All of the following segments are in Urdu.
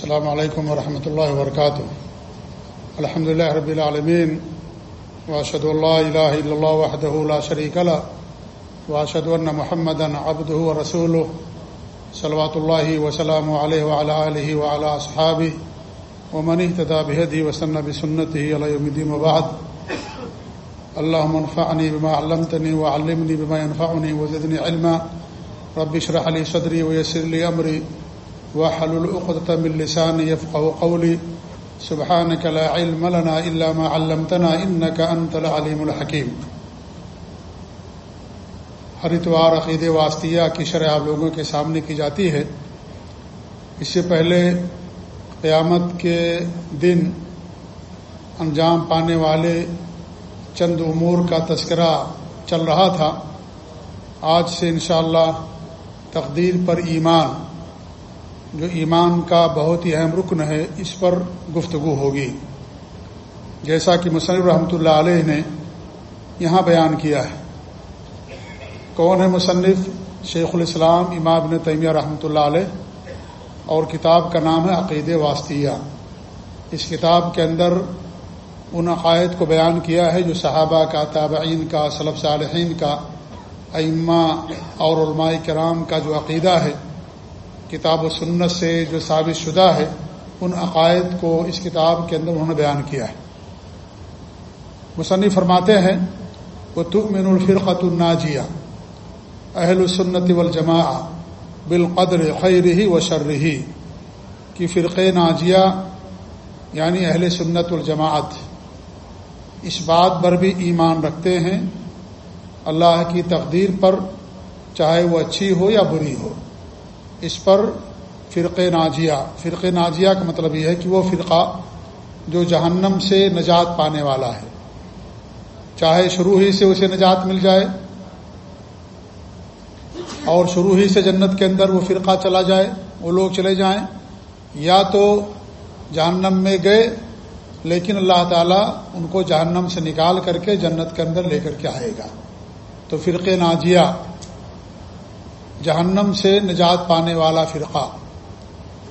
السلام علیکم ورحمۃ اللہ وبرکاتہ۔ الحمد لله رب العالمین۔ واشهد ان لا اله الا الله وحده لا شريك له واشهد ان محمدا عبده ورسوله صلوات الله وسلامه عليه وعلى اله وعلى اصحابه ومن اهتدى بهديه وسن بسنته الى يوم الدين وبعد۔ اللهم انفعني بما علمتني وعلمني بما ينفعني وزدني علما۔ رب اشرح لي صدري ويسر لي امري واحلل عقدة من لساني يفقهوا قولي. سبحانك لا علم لنا إلا ما علمتنا إنك أنت العليم الحكيم. ہر اتوار عقید واسطیہ کی شرح آپ لوگوں کے سامنے کی جاتی ہے۔ اس سے پہلے قیامت کے دن انجام پانے والے چند امور کا تذکرہ چل رہا تھا۔ آج سے انشاءاللہ تقدیر پر ایمان۔ جو ایمان کا بہت ہی اہم رکن ہے، اس پر گفتگو ہوگی۔ جیسا کہ مصنف رحمۃ اللہ علیہ نے یہاں بیان کیا ہے۔ کون ہے مصنف؟ شیخ الاسلام امام ابن تیمیہ رحمۃ اللہ علیہ۔ اور کتاب کا نام ہے عقید واسطیہ۔ اس کتاب کے اندر ان عقائد کو بیان کیا ہے جو صحابہ کا، تابعین کا صلب صالحین کا، ائمہ اور علماء کرام کا جو عقیدہ ہے۔ کتاب و سنت سے جو ثابت شدہ ہے، ان عقائد کو اس کتاب کے اندر انہوں نے بیان کیا ہے۔ مصنف فرماتے ہیں وہ تکمن الفرقت الناجیہ اہل السنت والجماع بالقدر خیر ہی و شرحی کی فرق ناجیہ یعنی اہل سنت الجماعت اس بات پر بھی ایمان رکھتے ہیں، اللہ کی تقدیر پر چاہے وہ اچھی ہو یا بری ہو۔ اس پر فرق ناجیہ فرق ناجیہ کا مطلب یہ ہے کہ وہ فرقہ جو جہنم سے نجات پانے والا ہے۔ چاہے شروع ہی سے اسے نجات مل جائے اور شروع ہی سے جنت کے اندر وہ فرقہ چلا جائے، وہ لوگ چلے جائیں، یا تو جہنم میں گئے، لیکن اللہ تعالیٰ ان کو جہنم سے نکال کر کے جنت کے اندر لے کر کے آئے گا۔ تو فرق ناجیہ جہنم سے نجات پانے والا فرقہ۔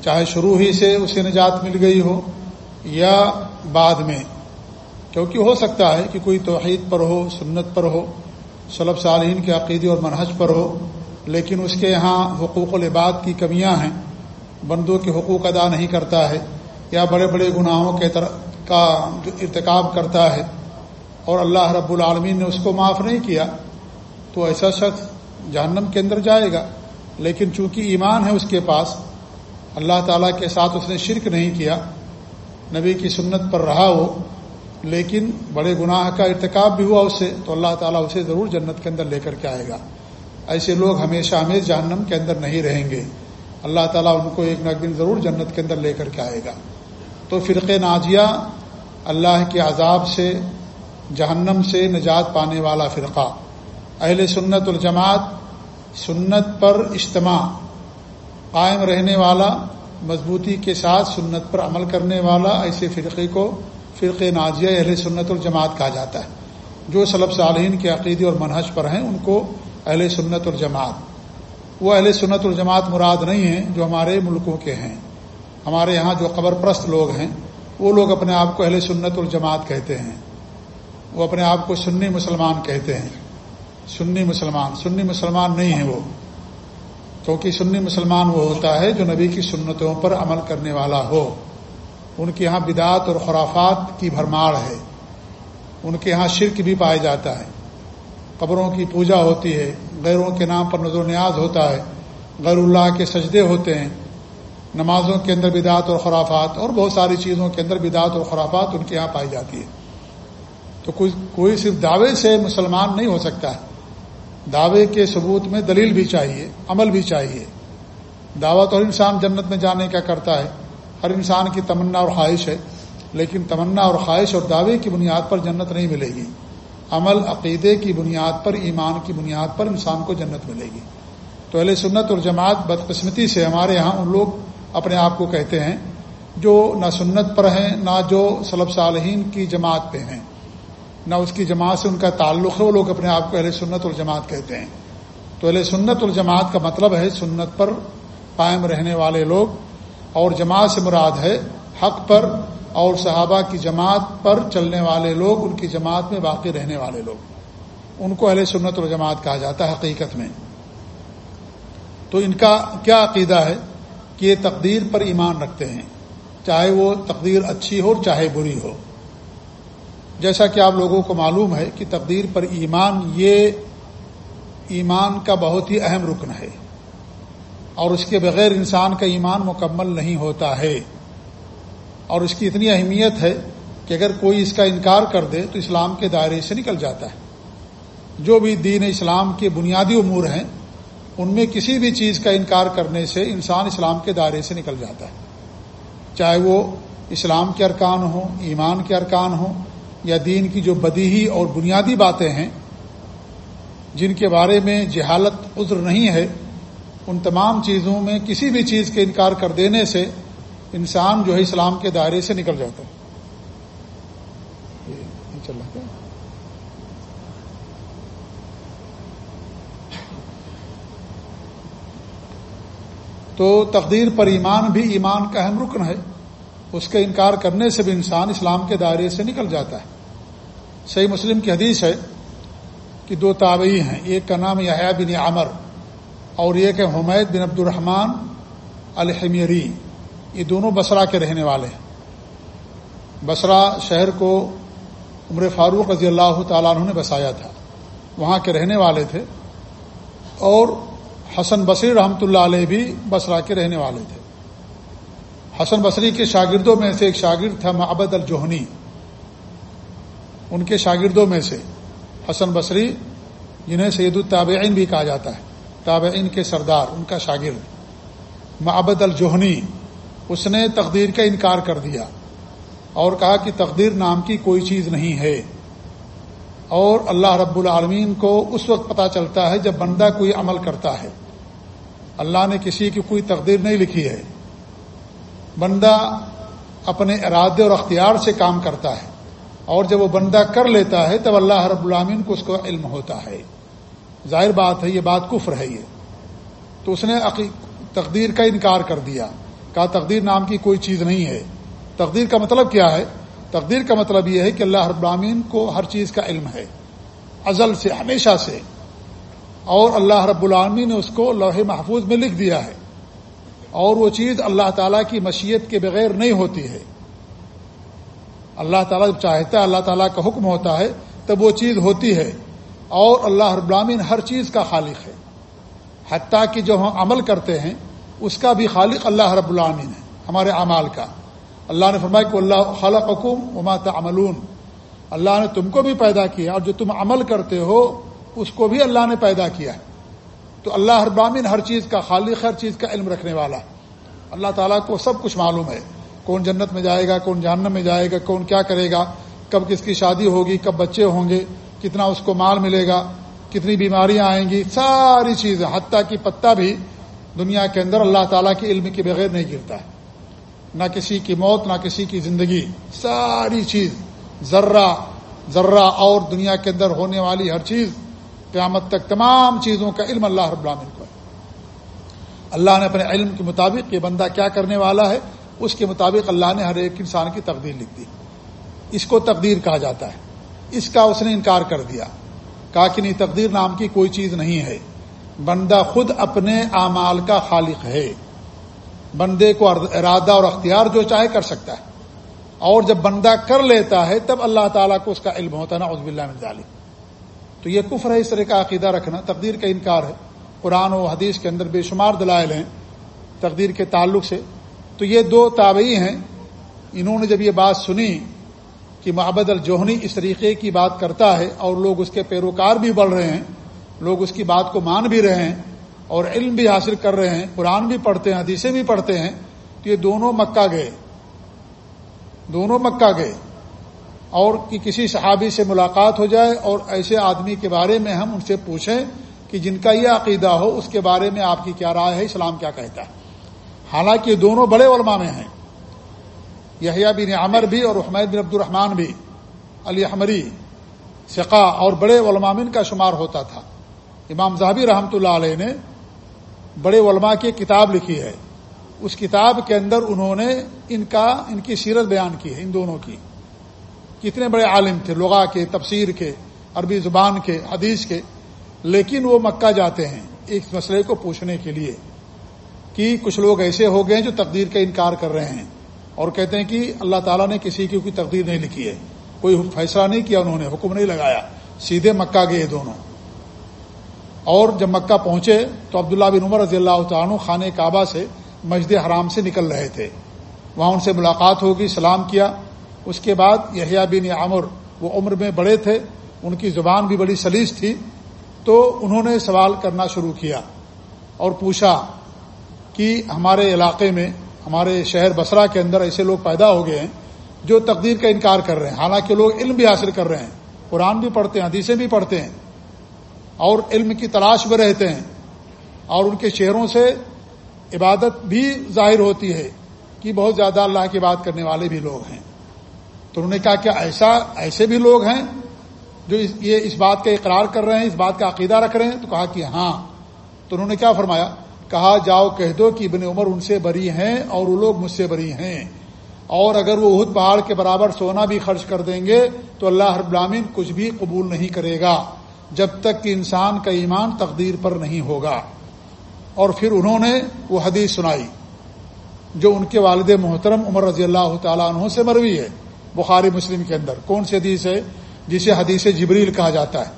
چاہے شروع ہی سے اسے نجات مل گئی ہو یا بعد میں۔ کیونکہ ہو سکتا ہے کہ کوئی توحید پر ہو، سنت پر ہو صلب صالحین کے عقیدے اور منحج پر ہو، لیکن اس کے یہاں حقوق العباد کی کمیاں ہیں۔ بندوں کے حقوق ادا نہیں کرتا ہے یا بڑے بڑے گناہوں کے کا جو ارتکاب کرتا ہے۔ اور اللہ رب العالمین نے اس کو معاف نہیں کیا۔ تو ایسا شخص جہنم کے اندر جائے گا، لیکن چونکہ ایمان ہے اس کے پاس، اللہ تعالیٰ کے ساتھ اس نے شرک نہیں کیا، نبی کی سنت پر رہا ہو لیکن بڑے گناہ کا ارتکاب بھی ہوا اس سے تو اللہ تعالیٰ اسے ضرور جنت کے اندر لے کر کے آئے گا۔ ایسے لوگ ہمیشہ ہمیشہ جہنم کے اندر نہیں رہیں گے۔ اللہ تعالیٰ ان کو ایک نہ ایک دن ضرور جنت کے اندر لے کر کے آئے گا۔ تو فرق ناجیہ، اللہ کے عذاب سے، جہنم سے نجات پانے والا فرقہ۔ اہل سنت الجماعت سنت پر اجتماع، قائم رہنے والا، مضبوطی کے ساتھ سنت پر عمل کرنے والا، ایسے فرقے کو فرق نازیہ اہل سنت الجماعت کہا جاتا ہے۔ جو صلب صالحین کے عقیدے اور منحج پر ہیں، ان کو اہل سنت الجماعت وہ اہل سنت الجماعت مراد نہیں ہیں جو ہمارے ملکوں کے ہیں۔ ہمارے یہاں جو قبر پرست لوگ ہیں، وہ لوگ اپنے آپ کو اہل سنت الجماعت کہتے ہیں۔ وہ اپنے آپ کو سنی مسلمان کہتے ہیں۔ سنی مسلمان سنی مسلمان نہیں ہے وہ۔ کیونکہ سنی مسلمان وہ ہوتا ہے جو نبی کی سنتوں پر عمل کرنے والا ہو۔ ان کے یہاں بدعت اور خرافات کی بھرمار ہے۔ ان کے یہاں شرک بھی پایا جاتا ہے۔ قبروں کی پوجا ہوتی ہے، غیروں کے نام پر نظر و نیاز ہوتا ہے۔ غیر اللہ کے سجدے ہوتے ہیں۔ نمازوں کے اندر بدعت اور خرافات اور بہت ساری چیزوں کے اندر بدعت اور خرافات ان کے یہاں پائی جاتی ہے۔ تو کوئی کوئی صرف دعوے سے مسلمان نہیں ہو سکتا ہے۔ دعوے کے ثبوت میں دلیل بھی چاہیے، عمل بھی چاہیے۔ دعوت اور انسان جنت میں جانے کا کرتا ہے۔ ہر انسان کی تمنا اور خواہش ہے، لیکن تمنا اور خواہش اور دعوے کی بنیاد پر جنت نہیں ملے گی۔ عمل، عقیدے کی بنیاد پر، ایمان کی بنیاد پر انسان کو جنت ملے گی۔ تو اہل سنت اور جماعت بدقسمتی سے ہمارے یہاں ان لوگ اپنے آپ کو کہتے ہیں، جو نہ سنت پر ہیں، نہ جو صلب صالحین کی جماعت پہ ہیں۔ نہ اس کی جماعت سے ان کا تعلق ہے، وہ لوگ اپنے آپ کو اہل سنت الجماعت کہتے ہیں۔ تو اہل سنت الجماعت کا مطلب ہے سنت پر قائم رہنے والے لوگ، اور جماعت سے مراد ہے حق پر، اور صحابہ کی جماعت پر چلنے والے لوگ، ان کی جماعت میں باقی رہنے والے لوگ۔ ان کو اہل سنت و جماعت کہا جاتا ہے حقیقت میں۔ تو ان کا کیا عقیدہ ہے کہ یہ تقدیر پر ایمان رکھتے ہیں، چاہے وہ تقدیر اچھی ہو چاہے بری ہو۔ جیسا کہ آپ لوگوں کو معلوم ہے کہ تقدیر پر ایمان یہ ایمان کا بہت ہی اہم رکن ہے اور اس کے بغیر انسان کا ایمان مکمل نہیں ہوتا ہے اور اس کی اتنی اہمیت ہے کہ اگر کوئی اس کا انکار کر دے تو اسلام کے دائرے سے نکل جاتا ہے۔ جو بھی دین اسلام کے بنیادی امور ہیں، ان میں کسی بھی چیز کا انکار کرنے سے انسان اسلام کے دائرے سے نکل جاتا ہے۔ چاہے وہ اسلام کے ارکان ہوں، ایمان کے ارکان ہوں یا دین کی جو بدیہی اور بنیادی باتیں ہیں، جن کے بارے میں جہالت عذر نہیں ہے، ان تمام چیزوں میں کسی بھی چیز کے انکار کر دینے سے انسان جو ہے اسلام کے دائرے سے نکل جاتا ہے۔ تو تقدیر پر ایمان بھی ایمان کا اہم رکن ہے۔ اس کے انکار کرنے سے بھی انسان اسلام کے دائرے سے نکل جاتا ہے۔ صحیح مسلم کی حدیث ہے کہ دو تابعی ہیں، ایک کا نام یہ بن عمر اور ایک ہے حمید بن عبد الرحمان الحمیری۔ یہ دونوں بسرا کے رہنے والے ہیں۔ بسرا شہر کو عمر فاروق رضی اللہ تعالیٰ عنہ نے بسایا تھا۔ وہاں کے رہنے والے تھے اور حسن بصری رحمۃ اللہ علیہ بھی بسرا کے رہنے والے تھے۔ حسن بصری کے شاگردوں میں سے ایک شاگرد تھا معبد الجوہنی۔ ان کے شاگردوں میں سے حسن بصری، جنہیں سید التابعین بھی کہا جاتا ہے۔ تابعین کے سردار، ان کا شاگرد۔ معبد الجوہنی، اس نے تقدیر کا انکار کر دیا اور کہا کہ تقدیر نام کی کوئی چیز نہیں ہے۔ اور اللہ رب العالمین کو اس وقت پتہ چلتا ہے جب بندہ کوئی عمل کرتا ہے۔ اللہ نے کسی کی کوئی تقدیر نہیں لکھی ہے۔ بندہ اپنے ارادے اور اختیار سے کام کرتا ہے اور جب وہ بندہ کر لیتا ہے تب اللہ رب العالمین کو اس کو علم ہوتا ہے۔ ظاہر بات ہے، یہ بات کفر ہے یہ۔ تو اس نے تقدیر کا انکار کر دیا۔ کہا، تقدیر نام کی کوئی چیز نہیں ہے۔ تقدیر کا مطلب کیا ہے؟ تقدیر کا مطلب یہ ہے کہ اللہ رب العالمین کو ہر چیز کا علم ہے۔ ازل سے، ہمیشہ سے۔ اور اللہ رب العالمین نے اس کو لوہے محفوظ میں لکھ دیا ہے۔ اور وہ چیز اللہ تعالیٰ کی مشیت کے بغیر نہیں ہوتی ہے۔ اللہ تعالیٰ جب چاہتا ہے، اللہ تعالیٰ کا حکم ہوتا ہے، تب وہ چیز ہوتی ہے۔ اور اللہ رب العالمین ہر چیز کا خالق ہے۔ حتیٰ کہ جو ہم عمل کرتے ہیں، اس کا بھی خالق اللہ رب العامین ہے، ہمارے اعمال کا۔ اللہ نے فرمایا کہ اللہ خالق حکم وما تعملون۔ اللہ نے تم کو بھی پیدا کیا، اور جو تم عمل کرتے ہو، اس کو بھی اللہ نے پیدا کیا ہے۔ تو اللہ ابامین ہر چیز کا خالق ہر چیز کا علم رکھنے والا۔ اللہ تعالیٰ کو سب کچھ معلوم ہے۔ کون جنت میں جائے گا، کون جہنم میں جائے گا، کون کیا کرے گا، کب کس کی شادی ہوگی، کب بچے ہوں گے، کتنا اس کو مال ملے گا، کتنی بیماریاں آئیں گی، ساری چیزیں۔ حتیٰ کی پتا بھی دنیا کے اندر اللہ تعالیٰ کے علم کے بغیر نہیں گرتا ہے۔ نہ کسی کی موت، نہ کسی کی زندگی، ساری چیز، ذرہ ذرہ اور دنیا کے اندر ہونے والی ہر چیز قیامت تک تمام چیزوں کا علم اللہ رب العالمین کو ہے۔ اللہ نے اپنے علم کے مطابق یہ بندہ کیا کرنے والا ہے؟ اس کے مطابق اللہ نے ہر ایک انسان کی تقدیر لکھ دی۔ اس کو تقدیر کہا جاتا ہے۔ اس کا اس نے انکار کر دیا۔ کہا کہ نہیں، تقدیر نام کی کوئی چیز نہیں ہے۔ بندہ خود اپنے اعمال کا خالق ہے۔ بندے کو ارادہ اور اختیار جو چاہے کر سکتا ہے۔ اور جب بندہ کر لیتا ہے، تب اللہ تعالیٰ کو اس کا علم ہوتا ہے۔ نا عزب اللہ مزالی تو یہ کفر ہے، اس طرح کا عقیدہ رکھنا تقدیر کا انکار ہے۔ قرآن و حدیث کے اندر بے شمار دلائل ہیں تقدیر کے تعلق سے۔ تو یہ دو تابعی ہیں۔ انہوں نے جب یہ بات سنی کہ محبت الجوہنی اس طریقے کی بات کرتا ہے اور لوگ اس کے پیروکار بھی بڑھ رہے ہیں، لوگ اس کی بات کو مان بھی رہے ہیں اور علم بھی حاصل کر رہے ہیں، قرآن بھی پڑھتے ہیں، حدیثیں بھی پڑھتے ہیں، تو یہ دونوں مکہ گئے۔ دونوں مکہ گئے۔ اور کہ کسی صحابی سے ملاقات ہو جائے اور ایسے آدمی کے بارے میں ہم ان سے پوچھیں کہ جن کا یہ عقیدہ ہو، اس کے بارے میں آپ کی کیا رائے ہے، اسلام کیا کہتا ہے؟ حالانکہ دونوں بڑے علماء میں ہیں۔ یحییٰ بن عمر بھی اور حمید بن عبد الرحمان بھی، علی حمری سقا اور بڑے علماء کا شمار ہوتا تھا۔ امام زہبی رحمۃ اللہ علیہ نے بڑے علماء کی کتاب لکھی ہے۔ اس کتاب کے اندر انہوں نے ان کا، ان کی سیرت بیان کی ہے، ان دونوں کی۔ کتنے بڑے عالم تھے لغا کے، تفسیر کے، عربی زبان کے، حدیث کے، لیکن وہ مکہ جاتے ہیں ایک مسئلے کو پوچھنے کے لیے کہ کچھ لوگ ایسے ہو گئے ہیں جو تقدیر کا انکار کر رہے ہیں اور کہتے ہیں کہ اللہ تعالیٰ نے کسی کی کوئی تقدیر نہیں لکھی ہے، کوئی فیصلہ نہیں کیا، انہوں نے حکم نہیں لگایا، سیدھے مکہ گئے دونوں۔ اور جب مکہ پہنچے تو عبداللہ بن عمر رضی اللہ تعالیٰ خانہ کعبہ سے مسجد حرام سے نکل رہے تھے۔ وہاں ان سے ملاقات ہوگی، سلام کیا۔ اس کے بعد یحییٰ بن عمر وہ عمر میں بڑے تھے، ان کی زبان بھی بڑی سلیس تھی، تو انہوں نے سوال کرنا شروع کیا اور پوچھا کہ ہمارے علاقے میں، ہمارے شہر بسرا کے اندر ایسے لوگ پیدا ہو گئے ہیں جو تقدیر کا انکار کر رہے ہیں۔ حالانکہ لوگ علم بھی حاصل کر رہے ہیں، قرآن بھی پڑھتے ہیں، حدیثیں بھی پڑھتے ہیں اور علم کی تلاش میں رہتے ہیں اور ان کے چہروں سے عبادت بھی ظاہر ہوتی ہے کہ بہت زیادہ اللہ کی بات کرنے والے بھی لوگ ہیں۔ تو انہوں نے کہا کہ ایسا ایسے بھی لوگ ہیں جو یہ اس بات کا اقرار کر رہے ہیں، اس بات کا عقیدہ رکھ رہے ہیں، تو کہا کہ ہاں۔ تو انہوں نے کیا فرمایا؟ کہا، جاؤ کہہ دو کہ ابن عمر ان سے بری ہیں اور وہ لوگ مجھ سے بری ہیں۔ اور اگر وہ اہد پہاڑ کے برابر سونا بھی خرچ کر دیں گے، تو اللہ ہر برامین کچھ بھی قبول نہیں کرے گا، جب تک کہ انسان کا ایمان تقدیر پر نہیں ہوگا۔ اور پھر انہوں نے وہ حدیث سنائی، جو ان کے والد محترم عمر رضی اللہ تعالیٰ عنہ سے مروی ہے۔ بخاری مسلم کے اندر۔ کون سی حدیث ہے جسے حدیث جبریل کہا جاتا ہے؟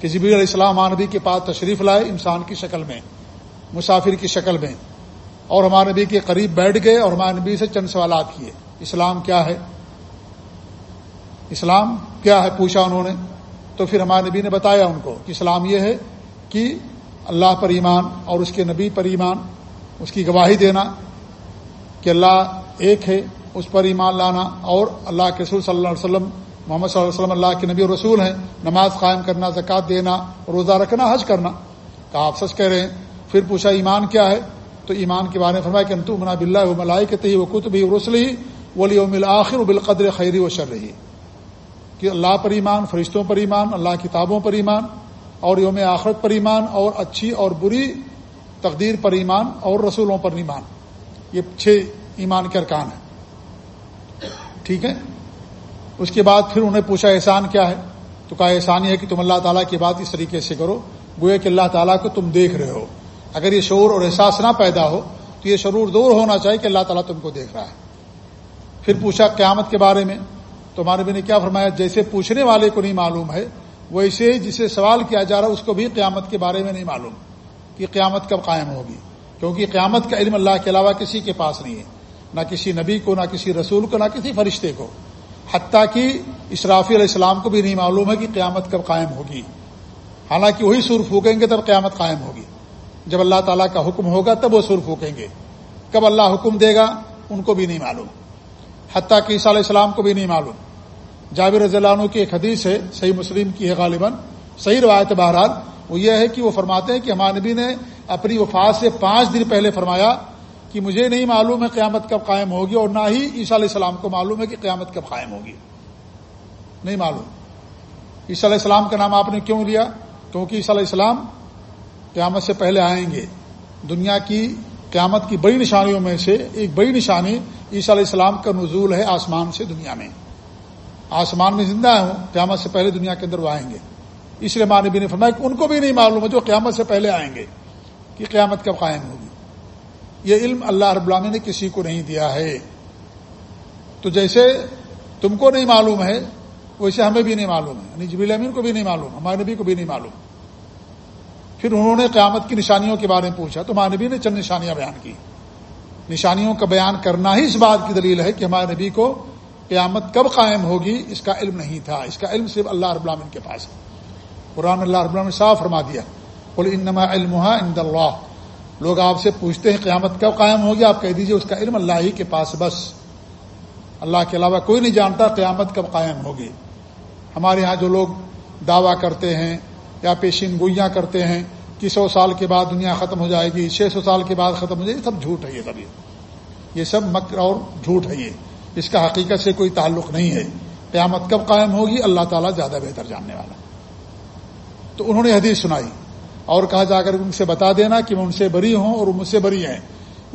کہ جبریل علیہ السلام نبی کے پاس تشریف لائے انسان کی شکل میں، مسافر کی شکل میں، اور ہمارے نبی کے قریب بیٹھ گئے اور ہمارے نبی سے چند سوالات کیے۔ اسلام کیا ہے؟ اسلام کیا ہے؟ پوچھا انہوں نے۔ تو پھر ہمارے نبی نے بتایا ان کو کہ اسلام یہ ہے کہ اللہ پر ایمان اور اس کے نبی پر ایمان، اس کی گواہی دینا کہ اللہ ایک ہے اس پر ایمان لانا اور اللہ کے رسول صلی اللہ علیہ وسلم، محمد صلی اللہ علیہ وسلم اللہ کے نبی اور رسول ہیں، نماز قائم کرنا زکوٰۃ دینا، روزہ رکھنا، حج کرنا۔ کہا آپ سچ کہہ رہے ہیں، پھر پوچھا ایمان کیا ہے؟ تو ایمان کے بارے میں فرمایا کہ انتو منا بلّہ و ملائی کے تھی وہ کتب ہی رسل ہی ولی ومل آخر و بالقدر خیری و شر رہی کہ اللہ پر ایمان، فرشتوں پر ایمان، اللہ کتابوں پر ایمان اور یوم آخرت پر ایمان اور اچھی اور بری تقدیر پر ایمان اور رسولوں پر ایمان۔ یہ چھ ایمان کے ارکان ہیں۔ ٹھیک ہے؟ اس کے بعد پھر انہیں پوچھا احسان کیا ہے؟ تو کہا احسان یہ ہے کہ تم اللہ تعالیٰ کی بات اس طریقے سے کرو، گویا کہ اللہ تعالیٰ کو تم دیکھ رہے ہو۔ اگر یہ شعور اور احساس نہ پیدا ہو، تو یہ شعور دور ہونا چاہیے کہ اللہ تعالیٰ تم کو دیکھ رہا ہے۔ پھر پوچھا قیامت کے بارے میں، تو ہمارے بھی نے کیا فرمایا؟ جیسے پوچھنے والے کو نہیں معلوم ہے، ویسے جسے سوال کیا جا رہا ہے، اس کو بھی قیامت کے بارے میں نہیں معلوم کہ قیامت کب قائم ہوگی۔ کیونکہ قیامت کا علم اللہ کے علاوہ کسی کے پاس نہیں ہے۔ نہ کسی نبی کو، نہ کسی رسول کو، نہ کسی فرشتے کو۔ حتیٰ کہ اشرافی علیہ السلام کو بھی نہیں معلوم ہے کہ قیامت کب قائم ہوگی۔ حالانکہ وہی سر پھونکیں گے تب قیامت قائم ہوگی۔ جب اللہ تعالیٰ کا حکم ہوگا تب وہ سر پھونکیں گے۔ کب اللہ حکم دے گا، ان کو بھی نہیں معلوم۔ حتیٰ کہ عیسیٰ علیہ السلام کو بھی نہیں معلوم۔ جابر رضی اللہ عنہ کی ایک حدیث ہے، صحیح مسلم کی ہے غالباً۔ صحیح روایت بہرحال۔ وہ یہ ہے کہ وہ فرماتے ہیں کہ ہمارے نبی نے اپنی وفات سے پانچ دن پہلے فرمایا کہ مجھے نہیں معلوم ہے قیامت کب قائم ہوگی اور نہ ہی عیسیٰ علیہ السلام کو معلوم ہے کہ قیامت کب قائم ہوگی۔ نہیں معلوم۔ عیسیٰ علیہ السلام کا نام آپ نے کیوں لیا؟ کیونکہ عیسیٰ علیہ السلام قیامت سے پہلے آئیں گے۔ دنیا کی قیامت کی بڑی نشانیوں میں سے ایک بڑی نشانی عیسیٰ علیہ السلام کا نزول ہے آسمان سے دنیا میں۔ آسمان میں زندہ ہوں، قیامت سے پہلے دنیا کے اندر وہ آئیں گے۔ اس لیے ماں بھی نے فرمایا کہ ان کو بھی نہیں معلوم ہے جو قیامت سے پہلے آئیں گے کہ قیامت کب قائم ہوگی۔ یہ علم اللہ رب العالمین نے کسی کو نہیں دیا ہے۔ تو جیسے تم کو نہیں معلوم ہے، ویسے ہمیں بھی نہیں معلوم ہے۔ یعنی جبیل امین کو بھی نہیں معلوم، ہمارے نبی کو بھی نہیں معلوم۔ پھر انہوں نے قیامت کی نشانیوں کے بارے میں پوچھا، تو ہمارے نبی نے چند نشانیاں بیان کی۔ نشانیوں کا بیان کرنا ہی اس بات کی دلیل ہے کہ ہمارے نبی کو قیامت کب قائم ہوگی، اس کا علم نہیں تھا۔ اس کا علم صرف اللہ رب العالمین کے پاس ہے۔ قرآن اللہ رب العالمین صاف فرما دیا۔ بولے انما علم عند اللہ لوگ آپ سے پوچھتے ہیں قیامت کب قائم ہوگی، آپ کہہ دیجیے اس کا علم اللہ ہی کے پاس بس۔ اللہ کے علاوہ کوئی نہیں جانتا قیامت کب قائم ہوگی۔ ہمارے ہاں جو لوگ دعویٰ کرتے ہیں یا پیشین گوئیاں کرتے ہیں کہ سو سال کے بعد دنیا ختم ہو جائے گی، چھ سو سال کے بعد ختم ہو جائے گی سب جھوٹ ہے یہ سب۔ یہ سب مکر اور جھوٹ ہے یہ۔ اس کا حقیقت سے کوئی تعلق نہیں ہے۔ قیامت کب قائم ہوگی، اللہ تعالیٰ زیادہ بہتر جاننے والا تو انہوں نے حدیث سنائی۔ اور کہا جا کر ان سے بتا دینا کہ میں ان سے بری ہوں اور مجھ سے بری ہیں۔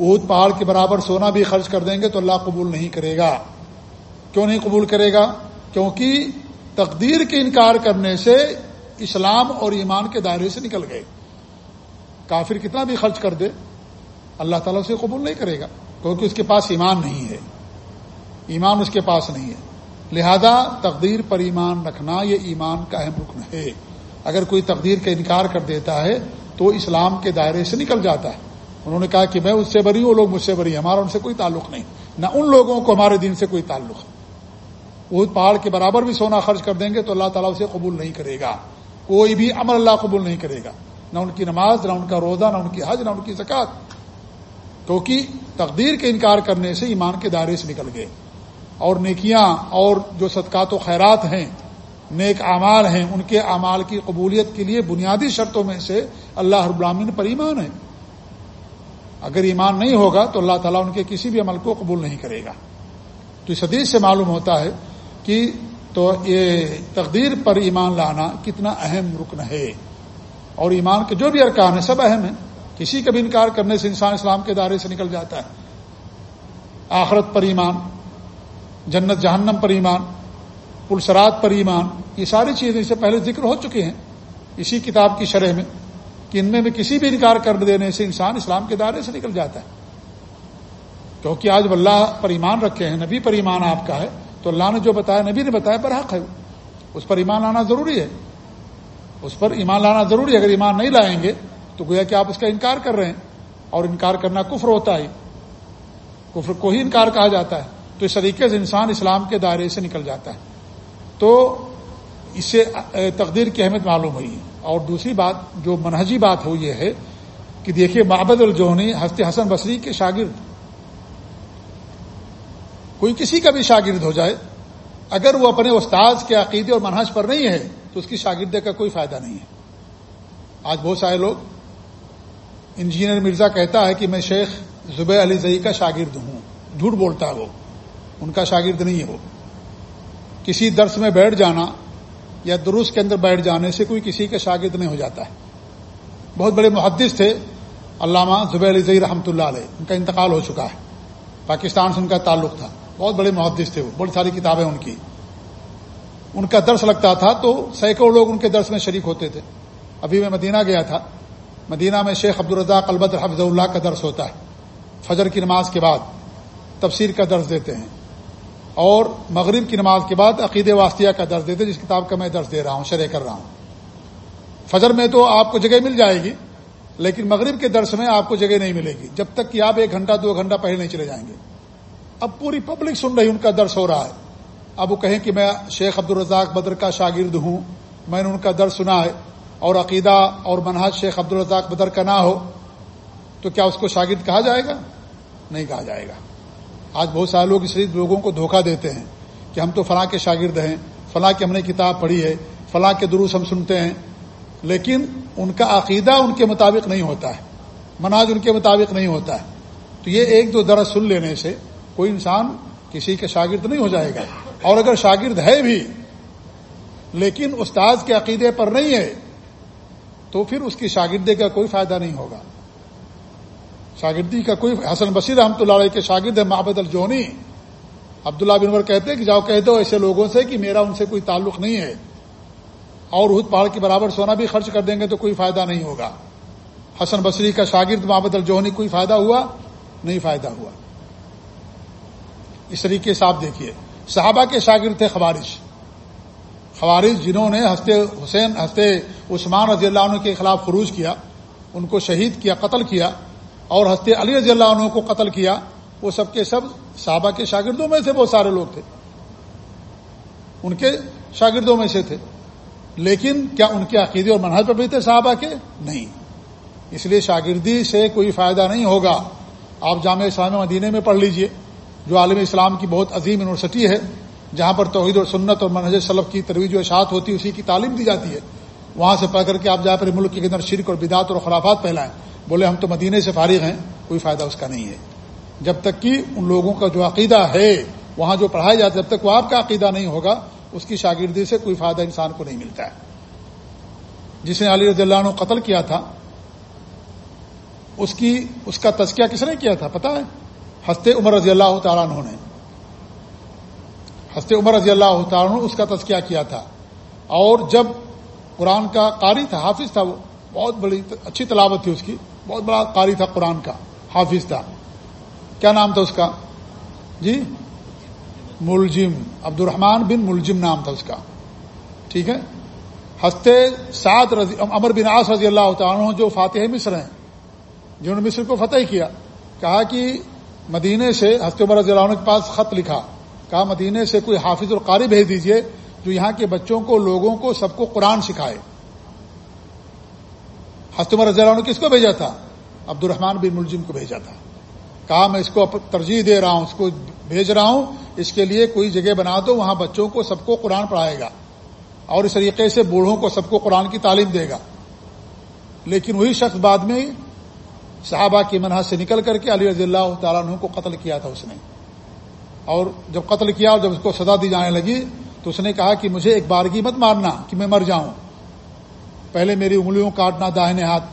اہد پہاڑ کے برابر سونا بھی خرچ کر دیں گے تو اللہ قبول نہیں کرے گا۔ کیوں نہیں قبول کرے گا؟ کیونکہ تقدیر کے انکار کرنے سے اسلام اور ایمان کے دائرے سے نکل گئے۔ کافر کتنا بھی خرچ کر دے، اللہ تعالیٰ سے قبول نہیں کرے گا۔ کیونکہ اس کے پاس ایمان نہیں ہے۔ ایمان اس کے پاس نہیں ہے۔ لہذا تقدیر پر ایمان رکھنا یہ ایمان کا اہم رکن ہے۔ اگر کوئی تقدیر کا انکار کر دیتا ہے تو اسلام کے دائرے سے نکل جاتا ہے۔ انہوں نے کہا کہ میں اس سے بری ہوں، لوگ مجھ سے بری ہمارا ان سے کوئی تعلق نہیں۔ نہ ان لوگوں کو ہمارے دین سے کوئی تعلق۔ ہے وہ پہاڑ کے برابر بھی سونا خرچ کر دیں گے تو اللہ تعالیٰ اسے قبول نہیں کرے گا۔ کوئی بھی عمل اللہ قبول نہیں کرے گا۔ نہ ان کی نماز، نہ ان کا روزہ، نہ ان کی حج، نہ ان کی زکات کیونکہ تقدیر کے انکار کرنے سے ایمان کے دائرے سے نکل گئے۔ اور نیکیاں اور جو صدقات و خیرات ہیں نیک اعمال ہیں، ان کے اعمال کی قبولیت کے لیے بنیادی شرطوں میں سے اللہ رب العالمین پر ایمان ہے۔ اگر ایمان نہیں ہوگا تو اللہ تعالیٰ ان کے کسی بھی عمل کو قبول نہیں کرے گا۔ تو اس حدیث سے معلوم ہوتا ہے کہ تو یہ تقدیر پر ایمان لانا کتنا اہم رکن ہے۔ اور ایمان کے جو بھی ارکان ہیں، سب اہم ہیں۔ کسی کا بھی انکار کرنے سے انسان اسلام کے دائرے سے نکل جاتا ہے۔ آخرت پر ایمان، جنت جہنم پر ایمان، پلسرات پر ایمان یہ ساری چیزیں اس سے پہلے ذکر ہو چکے ہیں اسی کتاب کی شرح میں کہ ان میں بھی کسی بھی انکار کر دینے سے انسان اسلام کے دائرے سے نکل جاتا ہے۔ کیونکہ آج اللہ پر ایمان رکھے ہیں، نبی پر ایمان آپ کا ہے، تو اللہ نے جو بتایا، نبی نے بتایا پر حق ہے۔ اس پر ایمان لانا ضروری ہے۔ اس پر ایمان لانا ضروری ہے۔ اگر ایمان نہیں لائیں گے، تو گویا کہ آپ اس کا انکار کر رہے ہیں۔ اور انکار کرنا کفر ہوتا ہے۔ کفر کو ہی انکار کہا جاتا ہے۔ تو اس طریقے سے انسان اسلام کے دائرے سے نکل جاتا ہے۔ تو اس سے تقدیر کی اہمیت معلوم ہوئی۔ اور دوسری بات، جو منہجی بات ہو، یہ ہے کہ دیکھیے محبت الجونی ہست حسن بصری کے شاگرد۔ کوئی کسی کا بھی شاگرد ہو جائے، اگر وہ اپنے استاذ کے عقیدے اور منہج پر نہیں ہے، تو اس کی شاگردے کا کوئی فائدہ نہیں ہے۔ آج بہت سارے لوگ، انجینئر مرزا کہتا ہے کہ میں شیخ زبیر علی زئی کا شاگرد ہوں۔ جھوٹ بولتا ہے وہ، ان کا شاگرد نہیں ہے وہ۔ کسی درس میں بیٹھ جانا یا درست کے اندر بیٹھ جانے سے کوئی کسی کا شاگرد نہیں ہو جاتا ہے۔ بہت بڑے محدث تھے۔ علامہ زبیر علی رحمۃ اللہ علیہ، ان کا انتقال ہو چکا ہے۔ پاکستان سے ان کا تعلق تھا۔ بہت بڑے محدث تھے وہ۔ بہت ساری کتابیں ان کی۔ ان کا درس لگتا تھا تو سینکڑوں لوگ ان کے درس میں شریک ہوتے تھے۔ ابھی میں مدینہ گیا تھا۔ مدینہ میں شیخ عبدالرزاق البت حفظ اللہ کا درس ہوتا ہے۔ فجر کی نماز کے بعد تفسیر کا درس دیتے ہیں۔ اور مغرب کی نماز کے بعد عقید واسطیہ کا درس دیتے جس کتاب کا میں درس دے رہا ہوں، شرح کر رہا ہوں۔ فجر میں تو آپ کو جگہ مل جائے گی، لیکن مغرب کے درس میں آپ کو جگہ نہیں ملے گی، جب تک کہ آپ ایک گھنٹہ، دو گھنٹہ پہلے نہیں چلے جائیں گے۔ اب پوری پبلک سن رہی، ان کا درس ہو رہا ہے۔ اب وہ کہیں کہ میں شیخ عبدالرزاق بدر کا شاگرد ہوں، میں نے ان کا درس سنا ہے، اور عقیدہ اور منہج شیخ عبدالرزاق بدر کا نہ ہو، تو کیا اس کو شاگرد کہا جائے گا؟ نہیں کہا جائے گا۔ آج بہت سارے لوگ اس لیے لوگوں کو دھوکہ دیتے ہیں کہ ہم تو فلاں کے شاگرد ہیں، فلاں کی ہم نے کتاب پڑھی ہے، فلاں کے دروس ہم سنتے ہیں، لیکن ان کا عقیدہ ان کے مطابق نہیں ہوتا ہے، مناج ان کے مطابق نہیں ہوتا ہے۔ تو یہ ایک دو درس سن لینے سے کوئی انسان کسی کے شاگرد نہیں ہو جائے گا۔ اور اگر شاگرد ہے بھی، لیکن استاد کے عقیدے پر نہیں ہے، تو پھر اس کی شاگردی کا کوئی فائدہ نہیں ہوگا۔ شاگردی کا کوئی حسن بصیر رحمۃ اللہ علیہ کے شاگرد ہے محبت الجونی۔ عبداللہ بنور کہتے ہیں کہ جاؤ کہہ دو ایسے لوگوں سے کہ میرا ان سے کوئی تعلق نہیں ہے۔ اور اہد پہاڑ کے برابر سونا بھی خرچ کر دیں گے تو کوئی فائدہ نہیں ہوگا۔ حسن بصری کا شاگرد محبت الجونی، کوئی فائدہ ہوا؟ نہیں فائدہ ہوا۔ اس طریقے سے آپ دیکھیے، صحابہ کے شاگرد تھے خوارش خوارش جنہوں نے ہستے حسین ہستے عثمان رضی اللہ عنہ کے خلاف خروج کیا، ان کو شہید کیا، قتل کیا۔ اور ہستے علی رضی اللہ عنہ کو قتل کیا، وہ سب کے سب صحابہ کے شاگردوں میں سے بہت سارے لوگ تھے۔ ان کے شاگردوں میں سے تھے۔ لیکن کیا ان کے عقیدے اور منحص پر بھی تھے صحابہ کے؟ نہیں۔ اس لیے شاگردی سے کوئی فائدہ نہیں ہوگا۔ آپ جامع اسلام مدینے میں پڑھ لیجیے، جو عالم اسلام کی بہت عظیم یونیورسٹی ہے، جہاں پر توحید اور سنت اور منہج سلف کی ترویج و اشاعت ہوتی ہے، اسی کی تعلیم دی جاتی ہے۔ وہاں سے پڑھ کر کے آپ جا کر ملک کے اندر شرک اور بدعت اور خرافات پھیلائیں۔ بولے ہم تو مدینے سے فارغ ہیں، کوئی فائدہ اس کا نہیں ہے۔ جب تک کہ ان لوگوں کا جو عقیدہ ہے، وہاں جو پڑھایا جاتا ہے، جب تک وہ آپ کا عقیدہ نہیں ہوگا، اس کی شاگردی سے کوئی فائدہ انسان کو نہیں ملتا ہے۔ جس نے علی رضی اللہ عنہ قتل کیا تھا، اس کی، اس کا تذکیہ کس نے کیا تھا؟ پتا ہے؟ ہستے عمر رضی اللہ تعالیٰ عنہ نے۔ ہستے عمر رضی اللہ تعالیٰ عنہ اس کا تذکیہ کیا تھا۔ اور جب قرآن کا قاری تھا، حافظ تھا، وہ بہت بڑی، اچھی تلاوت تھی اس کی۔ بہت بڑا قاری تھا قرآن کا، حافظ تھا۔ کیا نام تھا اس کا؟ جی؟ ملجم عبد الرحمان بن ملجم نام تھا اس کا۔ ٹھیک ہے؟ ہستے سات رضی امر بن آس رضی اللہ تعالیٰ جو فاتح مصر ہیں، جنہوں نے مصر کو فتح کیا، کہا کہ مدینے سے ہستے عمر رضی اللہ عنہ کے پاس خط لکھا۔ کہا مدینے سے کوئی حافظ القاری بھیج دیجیے جو یہاں کے بچوں کو، لوگوں کو سب کو قرآن سکھائے۔ ہست عمر رضی اللہ عنہ کس کو بھیجا تھا؟ عبد الرحمان بن ملزم کو بھیجا تھا۔ کہا، میں اس کو ترجیح دے رہا ہوں، اس کو بھیج رہا ہوں، اس کے لیے کوئی جگہ بنا دو، وہاں بچوں کو سب کو قرآن پڑھائے گا اور اس طریقے سے بوڑھوں کو سب کو قرآن کی تعلیم دے گا۔ لیکن وہی شخص بعد میں صحابہ کی منحص سے نکل کر کے علی رضی اللہ تعالیٰ عنہ کو قتل کیا تھا اس نے۔ اور جب قتل کیا اور جب اس کو سزا دی جانے لگی تو اس نے کہا کہ مجھے ایک بارگی مت مارنا کہ میں مر جاؤں۔ پہلے میری انگلیوں کاٹنا داہنے ہاتھ،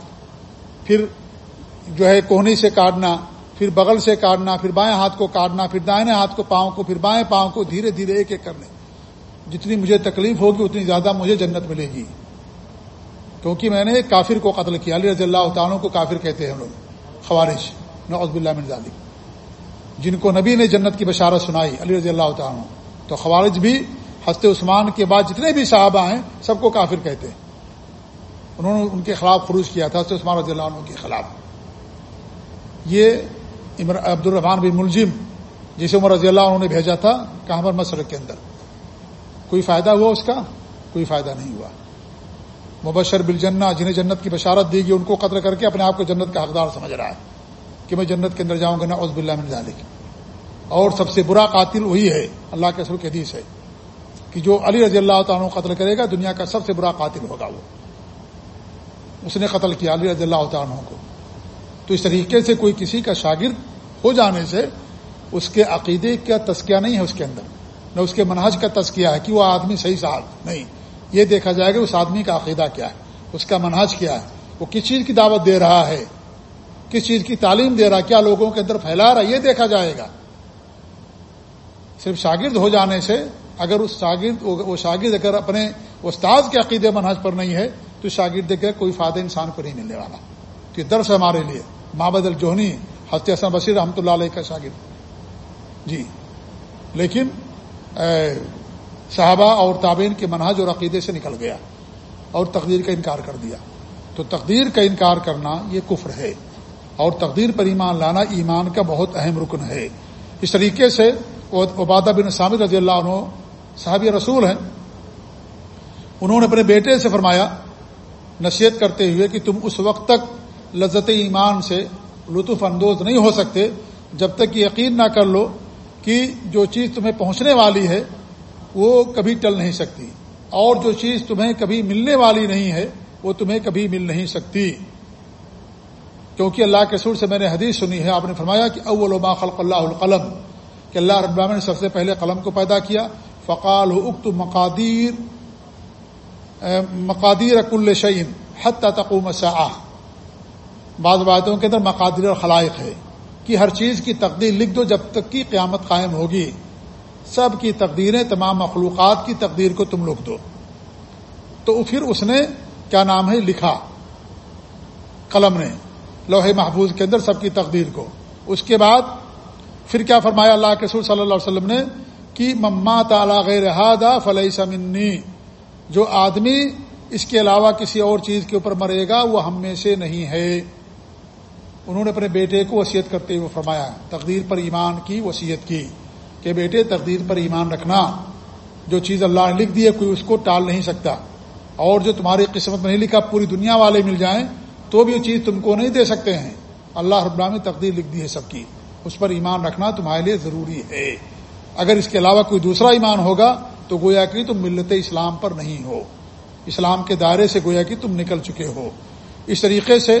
پھر جو ہے کوہنی سے کاٹنا، پھر بغل سے کاٹنا، پھر بائیں ہاتھ کو کاٹنا، پھر دائیں ہاتھ کو پاؤں کو، پھر بائیں پاؤں کو دھیرے دھیرے ایک ایک کرنے۔ جتنی مجھے تکلیف ہوگی اتنی زیادہ مجھے جنت ملے گی۔ کیونکہ میں نے کافر کو قتل کیا، علی رضی اللہ تعالیٰ کو کافر کہتے ہیں لوگ خوارش نوز اللہ مرزالی جن کو نبی نے جنت کی بشارت سنائی، علی رضی اللہ تعالیٰ۔ تو خوارج بھی ہست عثمان کے بعد جتنے بھی صحابہ ہیں، سب کو کافر کہتے ہیں۔ انہوں نے ان کے خلاف خروج کیا تھا عثمان رضی اللہ عنہ کے خلاف۔ یہ عبد الرحمان بن ملزم جسے عمر رضی اللہ عنہ نے بھیجا تھا کہاں پر؟ مسرک کے اندر۔ کوئی فائدہ ہوا اس کا؟ کوئی فائدہ نہیں ہوا۔ مبشر بل جنہیں جنت کی بشارت دی گئی، ان کو قتل کر کے اپنے آپ کو جنت کا حقدار سمجھ رہا ہے کہ میں جنت کے اندر جاؤں گا نا عزب اللہ من ذالک۔ اور سب سے برا قاتل وہی ہے، اللہ کے سر کے حدیث ہے کہ جو علی رضی اللہ تعالیٰ قتل کرے گا، دنیا کا سب سے برا قاتل ہوگا وہ۔ اس نے قتل کیا علی رضی اللہ تعالیٰ کو۔ تو اس طریقے سے کوئی کسی کا شاگرد ہو جانے سے اس کے عقیدے کا تسکیہ نہیں ہے اس کے اندر۔ نہ اس کے منہج کا تسکیہ ہے کہ وہ آدمی صحیح صاحب، نہیں۔ یہ دیکھا جائے گا اس آدمی کا عقیدہ کیا ہے، اس کا منہج کیا ہے۔ وہ کس چیز کی دعوت دے رہا ہے؟ کس چیز کی تعلیم دے رہا ہے؟ کیا لوگوں کے اندر پھیلا رہا یہ دیکھا جائے گا۔ صرف شاگرد ہو جانے سے اگر اس شاگرد، وہ شاگرد اگر اپنے استاذ کے عقیدے منحج پر نہیں ہے تو شاگرد کے کوئی فائدہ انسان کو نہیں ملنے والا۔ تو یہ درس ہمارے لیے۔ محبد الجوہنی حسط حسن بصیر رحمۃ اللہ علیہ کا شاگرد۔ جی۔ لیکن صحابہ اور تابعین کے منہج اور عقیدے سے نکل گیا اور تقدیر کا انکار کر دیا۔ تو تقدیر کا انکار کرنا یہ کفر ہے۔ اور تقدیر پر ایمان لانا ایمان کا بہت اہم رکن ہے۔ اس طریقے سے عبادہ بن سامد رضی اللہ عنہ صحابی رسول ہیں۔ انہوں نے اپنے بیٹے سے فرمایا نصیحت کرتے ہوئے کہ تم اس وقت تک لذت ایمان سے لطف اندوز نہیں ہو سکتے جب تک یقین نہ کر لو کہ جو چیز تمہیں پہنچنے والی ہے، وہ کبھی ٹل نہیں سکتی۔ اور جو چیز تمہیں کبھی ملنے والی نہیں ہے، وہ تمہیں کبھی مل نہیں سکتی۔ کیونکہ اللہ کے سر سے میں نے حدیث سنی ہے، آپ نے فرمایا کہ اول ما خلق اللہ القلم، کہ اللہ رب نے سب سے پہلے قلم کو پیدا کیا۔ فقال اکت مقادیر مقادیر کل شعین حت تقوم سا بعض باتوں کے اندر مقادر اور خلائق ہے کہ ہر چیز کی تقدیر لکھ دو جب تک کہ قیامت قائم ہوگی۔ سب کی تقدیریں، تمام مخلوقات کی تقدیر کو تم لکھ دو۔ تو پھر اس نے کیا نام ہے؟ لکھا۔ قلم نے لوہے محفوظ کے اندر سب کی تقدیر کو۔ اس کے بعد پھر کیا فرمایا؟ اللہ کے سور صلی اللہ علیہ وسلم نے کہ مما تعالیٰ غیر فلح سمنی جو آدمی اس کے علاوہ کسی اور چیز کے اوپر مرے گا، وہ ہم میں سے نہیں ہے۔ انہوں نے اپنے بیٹے کو وصیت کرتے ہوئے فرمایا، تقدیر پر ایمان کی وصیت کی کہ بیٹے، تقدیر پر ایمان رکھنا، جو چیز اللہ نے لکھ دی ہے، کوئی اس کو ٹال نہیں سکتا۔ اور جو تمہاری قسمت میں نہیں لکھا، پوری دنیا والے مل جائیں، تو بھی وہ چیز تم کو نہیں دے سکتے ہیں۔ اللہ رب العالمین تقدیر لکھ دی ہے سب کی۔ اس پر ایمان رکھنا تمہارے لیے ضروری ہے۔ اگر اس کے علاوہ کوئی دوسرا ایمان ہوگا تو گویا کہ تم ملت اسلام پر نہیں ہو۔ اسلام کے دائرے سے گویا کہ تم نکل چکے ہو۔ اس طریقے سے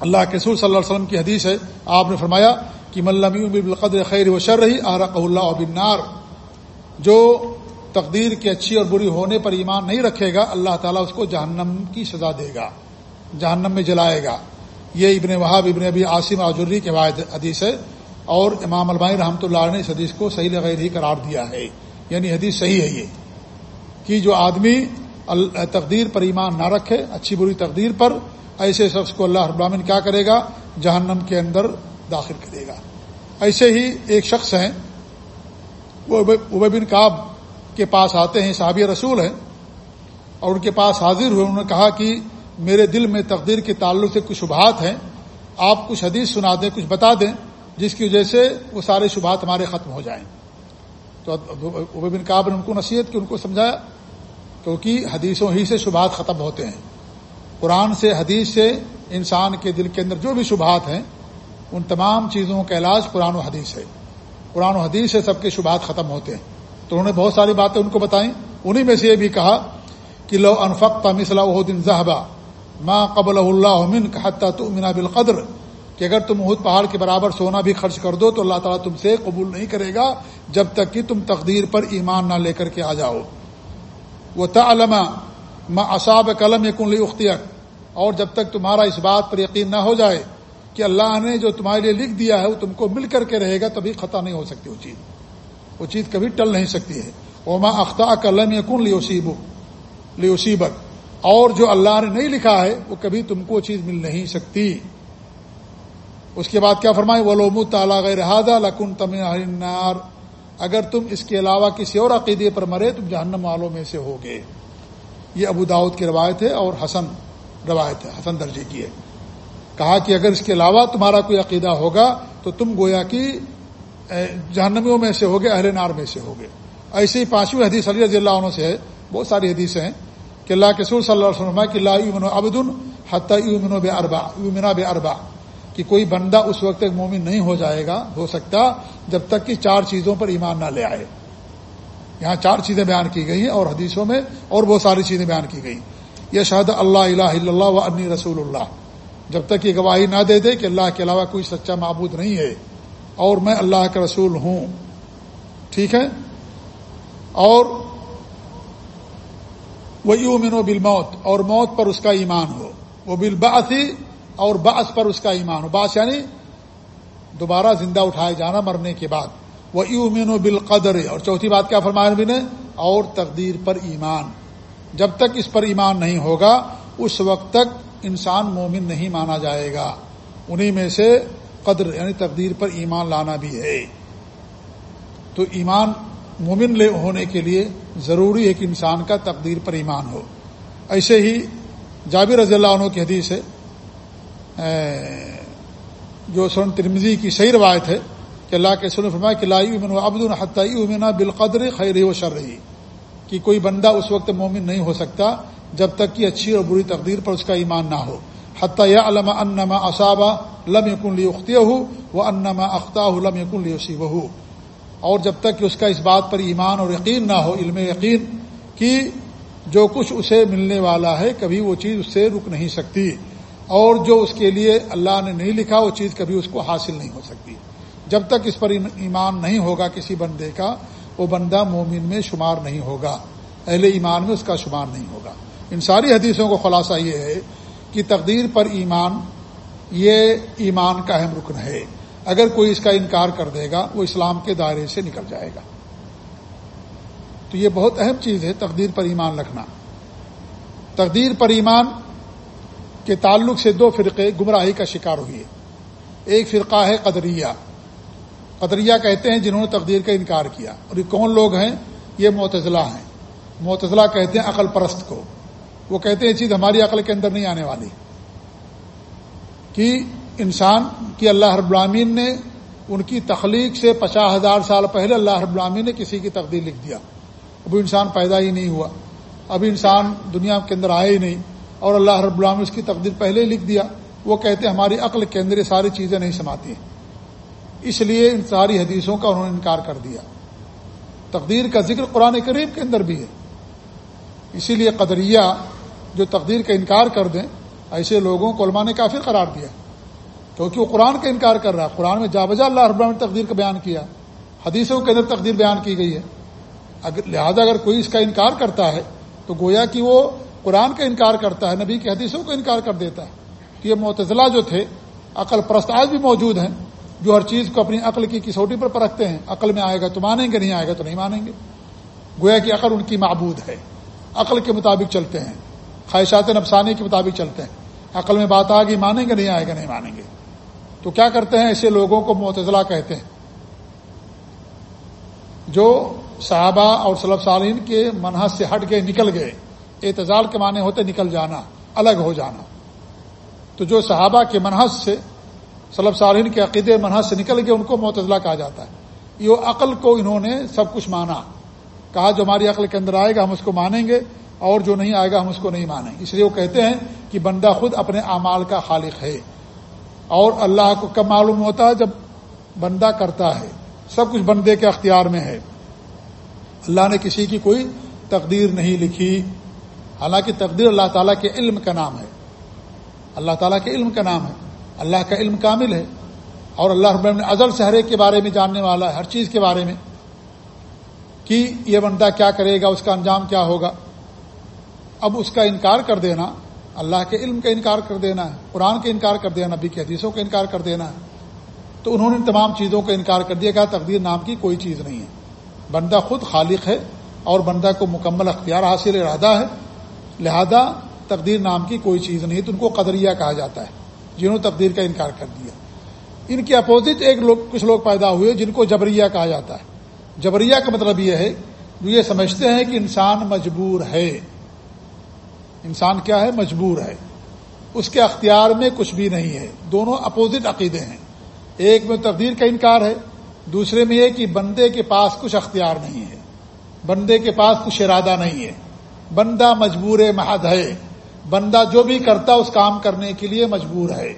اللہ کے سور صلی اللہ علیہ وسلم کی حدیث ہے۔ آپ نے فرمایا کہ ملمی بالقدر خیر و شر رہی آرق اللہ بنار جو تقدیر کی اچھی اور بری ہونے پر ایمان نہیں رکھے گا، اللہ تعالیٰ اس کو جہنم کی سزا دے گا، جہنم میں جلائے گا۔ یہ ابن وہاب، ابن ابی عاصم آجری کے واحد حدیث ہے۔ اور امام البائی رحمۃ اللہ نے اس حدیث کو صحیح لغیر ہی قرار دیا ہے۔ یعنی حدیث صحیح ہے یہ، کہ جو آدمی تقدیر پر ایمان نہ رکھے، اچھی بری تقدیر پر، ایسے شخص کو اللہ ابراہین کیا کرے گا؟ جہنم کے اندر داخل کرے گا۔ ایسے ہی ایک شخص ہیں، وہ بن کاب کے پاس آتے ہیں، صحابی رسول ہیں، اور ان کے پاس حاضر ہوئے، انہوں نے کہا کہ میرے دل میں تقدیر کے تعلق سے کچھ شبہات ہیں، آپ کچھ حدیث سنا دیں، کچھ بتا دیں، جس کی وجہ سے وہ سارے شبہات ہمارے ختم ہو جائیں۔ تو بن کاب نے ان کو نصیحت کی، ان کو سمجھایا، کیونکہ حدیثوں ہی سے شبہات ختم ہوتے ہیں۔ قرآن سے، حدیث سے انسان کے دل کے اندر جو بھی شبہات ہیں، ان تمام چیزوں کا علاج قرآن و حدیث ہے۔ قرآن و حدیث سے سب کے شبہات ختم ہوتے ہیں۔ تو انہوں نے بہت ساری باتیں ان کو بتائیں۔ انہیں میں سے یہ بھی کہا کہ لو انفق وہ دن زہبا ماں قبل اللہ من حتیٰ تو مینا بالقدر۔ کہ اگر تم اہد پہاڑ کے برابر سونا بھی خرچ کر دو تو اللہ تعالیٰ تم سے قبول نہیں کرے گا جب تک کہ تم تقدیر پر ایمان نہ لے کر کے آ جاؤ۔ وہ تعلمہ ماں اصاب قلم یقن لی اختیار اور جب تک تمہارا اس بات پر یقین نہ ہو جائے کہ اللہ نے جو تمہارے لیے لکھ دیا ہے وہ تم کو مل کر کے رہے گا، تبھی خطا نہیں ہو سکتی وہ چیز۔ وہ چیز کبھی ٹل نہیں سکتی ہے۔ وہ ماں اختہ قلم یقن لی وسیب لی اور جو اللہ نے نہیں لکھا ہے، وہ کبھی تم کو چیز مل نہیں سکتی۔ اس کے بعد کیا فرمائے؟ وہ لوم تعالیٰ غیر لکن تمہار اگر تم اس کے علاوہ کسی اور عقیدے پر مرے، تم جہنم والوں میں سے ہوگے۔ یہ ابو داود کی روایت ہے اور حسن روایت ہے، حسن درجے کی ہے۔ کہا کہ اگر اس کے علاوہ تمہارا کوئی عقیدہ ہوگا، تو تم گویا کہ جہنمیوں میں سے ہوگے، اہل نار میں سے ہوگے۔ ایسے ہی پانچویں حدیث علی رضی اللہ عنہ سے ہے۔ بہت ساری حدیثیں ہیں کہ اللہ کے سور صلی اللہ علیہ وسلم کہ اللہ یومن ابد حتیٰ یومن بے اربا یومنا بے اربا کہ کوئی بندہ اس وقت تک مومن نہیں ہو جائے گا، ہو سکتا جب تک کہ چار چیزوں پر ایمان نہ لے آئے۔ یہاں چار چیزیں بیان کی گئی ہیں اور حدیثوں میں اور بہت ساری چیزیں بیان کی گئی۔ یہ شہد اللہ الہ الا اللہ و انی رسول اللہ۔ جب تک یہ گواہی نہ دے دے کہ اللہ کے علاوہ کوئی سچا معبود نہیں ہے۔ اور میں اللہ کا رسول ہوں۔ ٹھیک ہے؟ اور وہ یومن و موت اور موت پر اس کا ایمان ہو۔ وہ بل اور باس پر اس کا ایمان ہو۔ باس یعنی دوبارہ زندہ اٹھائے جانا مرنے کے بعد۔ وہ یومن و بال اور چوتھی بات کیا فرمایا بھی نے؟ اور تقدیر پر ایمان۔ جب تک اس پر ایمان نہیں ہوگا، اس وقت تک انسان مومن نہیں مانا جائے گا۔ انہی میں سے قدر یعنی تقدیر پر ایمان لانا بھی ہے۔ تو ایمان مومن لے ہونے کے لیے ضروری ہے کہ انسان کا تقدیر پر ایمان ہو۔ ایسے ہی جابر رضی اللہ عنہ کی حدیث ہے۔ جو سن ترمزی کی صحیح روایت ہے کہ اللہ کے سن فرمایا کہ لائی امن و ابد الحطی امنا بالقدر خیر و شر رہی کہ کوئی بندہ اس وقت مومن نہیں ہو سکتا جب تک کہ اچھی اور بری تقدیر پر اس کا ایمان نہ ہو۔ حتیٰ یا علامہ انما اصابہ لم یقن لی اختیہ ہو وہ انما اختہ لم یقن لی اسی ہو اور جب تک کہ اس کا اس بات پر ایمان اور یقین نہ ہو، علم یقین، کہ جو کچھ اسے ملنے والا ہے، کبھی وہ چیز اس سے رک نہیں سکتی۔ اور جو اس کے لیے اللہ نے نہیں لکھا وہ چیز کبھی اس کو حاصل نہیں ہو سکتی۔ جب تک اس پر ایمان نہیں ہوگا کسی بندے کا، وہ بندہ مومن میں شمار نہیں ہوگا۔ اہل ایمان میں اس کا شمار نہیں ہوگا۔ ان ساری حدیثوں کو خلاصہ یہ ہے کہ تقدیر پر ایمان، یہ ایمان کا اہم رکن ہے۔ اگر کوئی اس کا انکار کر دے گا، وہ اسلام کے دائرے سے نکل جائے گا۔ تو یہ بہت اہم چیز ہے تقدیر پر ایمان رکھنا۔ تقدیر پر ایمان کے تعلق سے دو فرقے گمراہی کا شکار ہوئی ایک فرقہ ہے قدریہ۔ قدریہ کہتے ہیں جنہوں نے تقدیر کا انکار کیا۔ اور یہ کون لوگ ہیں؟ یہ معتزلہ ہیں۔ معتزلہ کہتے ہیں عقل پرست کو۔ وہ کہتے ہیں یہ چیز ہماری عقل کے اندر نہیں آنے والی۔ کہ انسان کی اللہ رب العامین نے ان کی تخلیق سے پچاس ہزار سال پہلے اللہ رب العامین نے کسی کی تقدیر لکھ دیا۔ ابھی انسان پیدا ہی نہیں ہوا۔ ابھی انسان دنیا کے اندر آئے ہی نہیں۔ اور اللہ رب العام اس کی تقدیر پہلے ہی لکھ دیا، وہ کہتے ہیں ہماری عقل کے اندر یہ ساری چیزیں نہیں سماتی ہیں۔ اس لیے ان ساری حدیثوں کا انہوں نے انکار کر دیا۔ تقدیر کا ذکر قرآن کریم کے اندر بھی ہے۔ اسی لیے قدریہ جو تقدیر کا انکار کر دیں، ایسے لوگوں کو علماء نے کافی قرار دیا۔ کیونکہ وہ قرآن کا انکار کر رہا ہے۔ قرآن میں جا بجا اللہ رب نے تقدیر کا بیان کیا۔ حدیثوں کے اندر تقدیر بیان کی گئی ہے۔ اگر لہذا اگر کوئی اس کا انکار کرتا ہے، تو گویا کہ وہ قرآن کا انکار کرتا ہے، نبی کی حدیثوں کا انکار کر دیتا ہے تو یہ معتزلہ جو تھے، عقل پرست آج بھی موجود ہیں، جو ہر چیز کو اپنی عقل کی کسوٹی پر پرکھتے ہیں، عقل میں آئے گا تو مانیں گے، نہیں آئے گا تو نہیں مانیں گے۔ گویا کہ عقل ان کی معبود ہے، عقل کے مطابق چلتے ہیں، خواہشات نفسانی کے مطابق چلتے ہیں۔ عقل میں بات آ گئی، مانیں گے، نہیں آئے گا، نہیں مانیں گے۔ تو کیا کرتے ہیں؟ ایسے لوگوں کو معتزلہ کہتے ہیں۔ جو صحابہ اور صلب صالین کے منحص سے ہٹ گئے نکل گئے اعتزال کے معنی ہوتے نکل جانا، الگ ہو جانا۔ تو جو صحابہ کے منحص سے صلب صالین کے عقیدے منحص سے نکل گئے، ان کو معتزلہ کہا جاتا ہے۔ یہ عقل کو انہوں نے سب کچھ مانا۔ کہا، جو ہماری عقل کے اندر آئے گا، ہم اس کو مانیں گے، اور جو نہیں آئے گا، ہم اس کو نہیں مانیں۔ اس لیے وہ کہتے ہیں کہ بندہ خود اپنے اعمال کا خالق ہے۔ اور اللہ کو کب معلوم ہوتا ہے؟ جب بندہ کرتا ہے۔ سب کچھ بندے کے اختیار میں ہے۔ اللہ نے کسی کی کوئی تقدیر نہیں لکھی۔ حالانکہ تقدیر اللہ تعالیٰ کے علم کا نام ہے۔ اللہ تعالیٰ کے علم کا نام ہے۔ اللہ کا علم کامل ہے۔ اور اللہ رب ازل سہرے کے بارے میں جاننے والا ہے، ہر چیز کے بارے میں۔ کہ یہ بندہ کیا کرے گا، اس کا انجام کیا ہوگا۔ اب اس کا انکار کر دینا، اللہ کے علم کا انکار کر دینا ہے، قرآن کا انکار کر دینا نبی کے حدیثوں کا انکار کر دینا ہے۔ تو انہوں نے تمام چیزوں کا انکار کر دیا کہ تقدیر نام کی کوئی چیز نہیں ہے۔ بندہ خود خالق ہے اور بندہ کو مکمل اختیار حاصل ارادہ ہے۔ لہذا تقدیر نام کی کوئی چیز نہیں، تو ان کو قدریہ کہا جاتا ہے، جنہوں نے تقدیر کا انکار کر دیا۔ ان کے اپوزٹ ایک لوگ، کچھ لوگ پیدا ہوئے جن کو جبریہ کہا جاتا ہے۔ جبریہ کا مطلب یہ ہے، جو یہ سمجھتے ہیں کہ انسان مجبور ہے۔ انسان کیا ہے؟ مجبور ہے۔ اس کے اختیار میں کچھ بھی نہیں ہے۔ دونوں اپوزٹ عقیدے ہیں۔ ایک میں تقدیر کا انکار ہے، دوسرے میں یہ کہ بندے کے پاس کچھ اختیار نہیں ہے۔ بندے کے پاس کچھ ارادہ نہیں ہے۔ بندہ مجبور محض ہے۔ بندہ جو بھی کرتا اس کام کرنے کے لیے مجبور ہے۔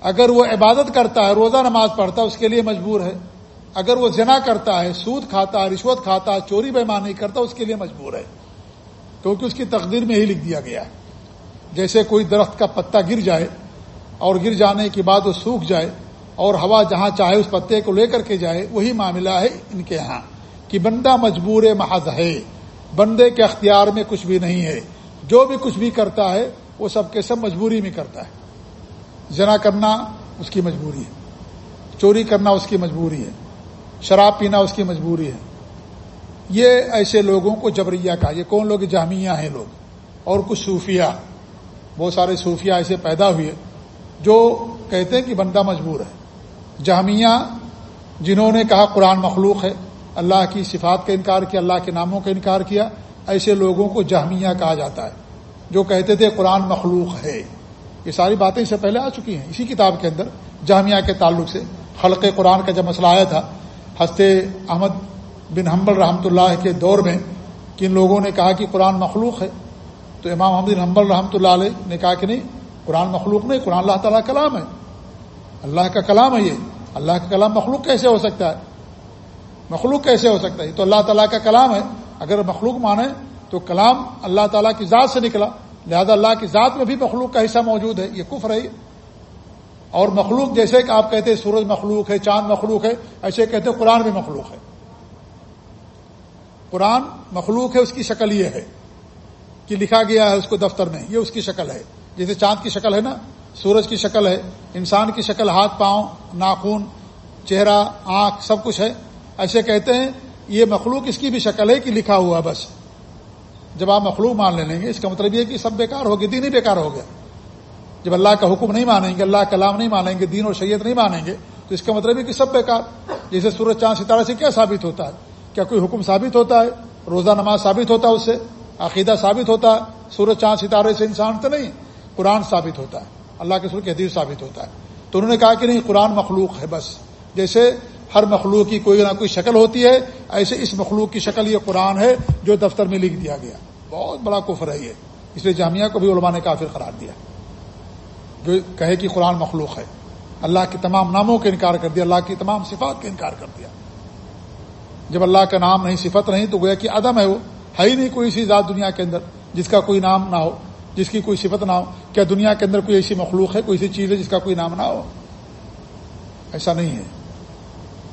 اگر وہ عبادت کرتا ہے، روزہ نماز پڑھتا ہے، اس کے لیے مجبور ہے۔ اگر وہ زنا کرتا ہے، سود کھاتا ہے، رشوت کھاتا ہے، چوری بےمانی کرتا اس کے لیے مجبور ہے۔ کیونکہ اس کی تقدیر میں ہی لکھ دیا گیا ہے۔ جیسے کوئی درخت کا پتا گر جائے اور گر جانے کے بعد وہ سوکھ جائے اور ہوا جہاں چاہے اس پتے کو لے کر کے جائے، وہی معاملہ ہے ان کے ہاں کہ بندہ مجبور محض ہے۔ بندے کے اختیار میں کچھ بھی نہیں ہے۔ جو بھی کچھ بھی کرتا ہے، وہ سب کے سب مجبوری میں کرتا ہے۔ جنا کرنا اس کی مجبوری ہے۔ چوری کرنا اس کی مجبوری ہے۔ شراب پینا اس کی مجبوری ہے۔ یہ ایسے لوگوں کو جبریہ کہا یہ کون لوگ؟ جامعہ ہیں لوگ۔ اور کچھ صوفیہ۔ بہت سارے صوفیہ ایسے پیدا ہوئے جو کہتے ہیں کہ بندہ مجبور ہے۔ جامعہ جنہوں نے کہا قرآن مخلوق ہے اللہ کی صفات کا انکار کیا، اللہ کے ناموں کا انکار کیا، ایسے لوگوں کو جامعہ کہا جاتا ہے، جو کہتے تھے قرآن مخلوق ہے۔ یہ ساری باتیں اس سے پہلے آ چکی ہیں۔ اسی کتاب کے اندر جامعہ کے تعلق سے خلق قرآن کا جب مسئلہ آیا تھا ہنستے احمد بن حمبل رحمۃ اللہ کے دور میں کن لوگوں نے کہا کہ قرآن مخلوق ہے؟ تو امام محمد بن حمبل رحمۃ اللہ علیہ نے کہا کہ نہیں، قرآن مخلوق نہیں، قرآن اللہ تعالیٰ کلام ہے۔ اللہ کا کلام ہے یہ۔ اللہ کا کلام مخلوق کیسے ہو سکتا ہے؟ مخلوق کیسے ہو سکتا ہے؟ یہ تو اللہ تعالیٰ کا کلام ہے۔ اگر مخلوق مانے تو کلام اللہ تعالیٰ کی ذات سے نکلا۔ لہذا اللہ کی ذات میں بھی مخلوق کا حصہ موجود ہے، یہ کفر ہے۔ اور مخلوق جیسے کہ آپ کہتے ہیں سورج مخلوق ہے، چاند مخلوق ہے، ایسے کہتے ہیں قرآن بھی مخلوق ہے۔ قرآن مخلوق ہے، اس کی شکل یہ ہے کہ لکھا گیا ہے اس کو دفتر میں۔ یہ اس کی شکل ہے۔ جیسے چاند کی شکل ہے نا، سورج کی شکل ہے۔ انسان کی شکل، ہاتھ، پاؤں، ناخون، چہرہ، آنکھ، سب کچھ ہے۔ ایسے کہتے ہیں، یہ مخلوق اس کی بھی شکل ہے کہ لکھا ہوا بس۔ جب آپ مخلوق مان لیں گے، اس کا مطلب یہ کہ سب بیکار ہو گیا دین ہی بیکار ہو گیا۔ جب اللہ کا حکم نہیں مانیں گے، اللہ کا کلام نہیں مانیں گے، دین اور شریعت نہیں مانیں گے، تو اس کا مطلب یہ کہ سب بیکار۔ جیسے سورج چاند ستارہ سے کیا ثابت ہوتا ہے؟ کیا کوئی حکم ثابت ہوتا ہے؟ روزہ نماز ثابت ہوتا ہے اس سے؟ عقیدہ ثابت ہوتا ہے؟ سورج چاند ستارے سے انسان تو نہیں، قرآن ثابت ہوتا ہے۔ اللہ کے سر کی حدیث ثابت ہوتا ہے۔ تو انہوں نے کہا کہ نہیں، قرآن مخلوق ہے بس۔ جیسے ہر مخلوق کی کوئی نہ کوئی شکل ہوتی ہے، ایسے اس مخلوق کی شکل یہ قرآن ہے جو دفتر میں لکھ دیا گیا۔ بہت بڑا کفر ہے یہ۔ اس لیے جامعہ کو بھی علماء نے کافر قرار دیا۔ جو کہے کہ قرآن مخلوق ہے۔ اللہ کے تمام ناموں کا انکار کر دیا، اللہ کی تمام صفات کا انکار کر دیا۔ جب اللہ کا نام نہیں، صفت نہیں، تو گویا کہ عدم ہے وہ۔ ہے ہی نہیں کوئی سی ذات دنیا کے اندر جس کا کوئی نام نہ ہو، جس کی کوئی صفت نہ ہو۔ کیا دنیا کے اندر کوئی ایسی مخلوق ہے، کوئی ایسی چیز ہے جس کا کوئی نام نہ ہو؟ ایسا نہیں ہے۔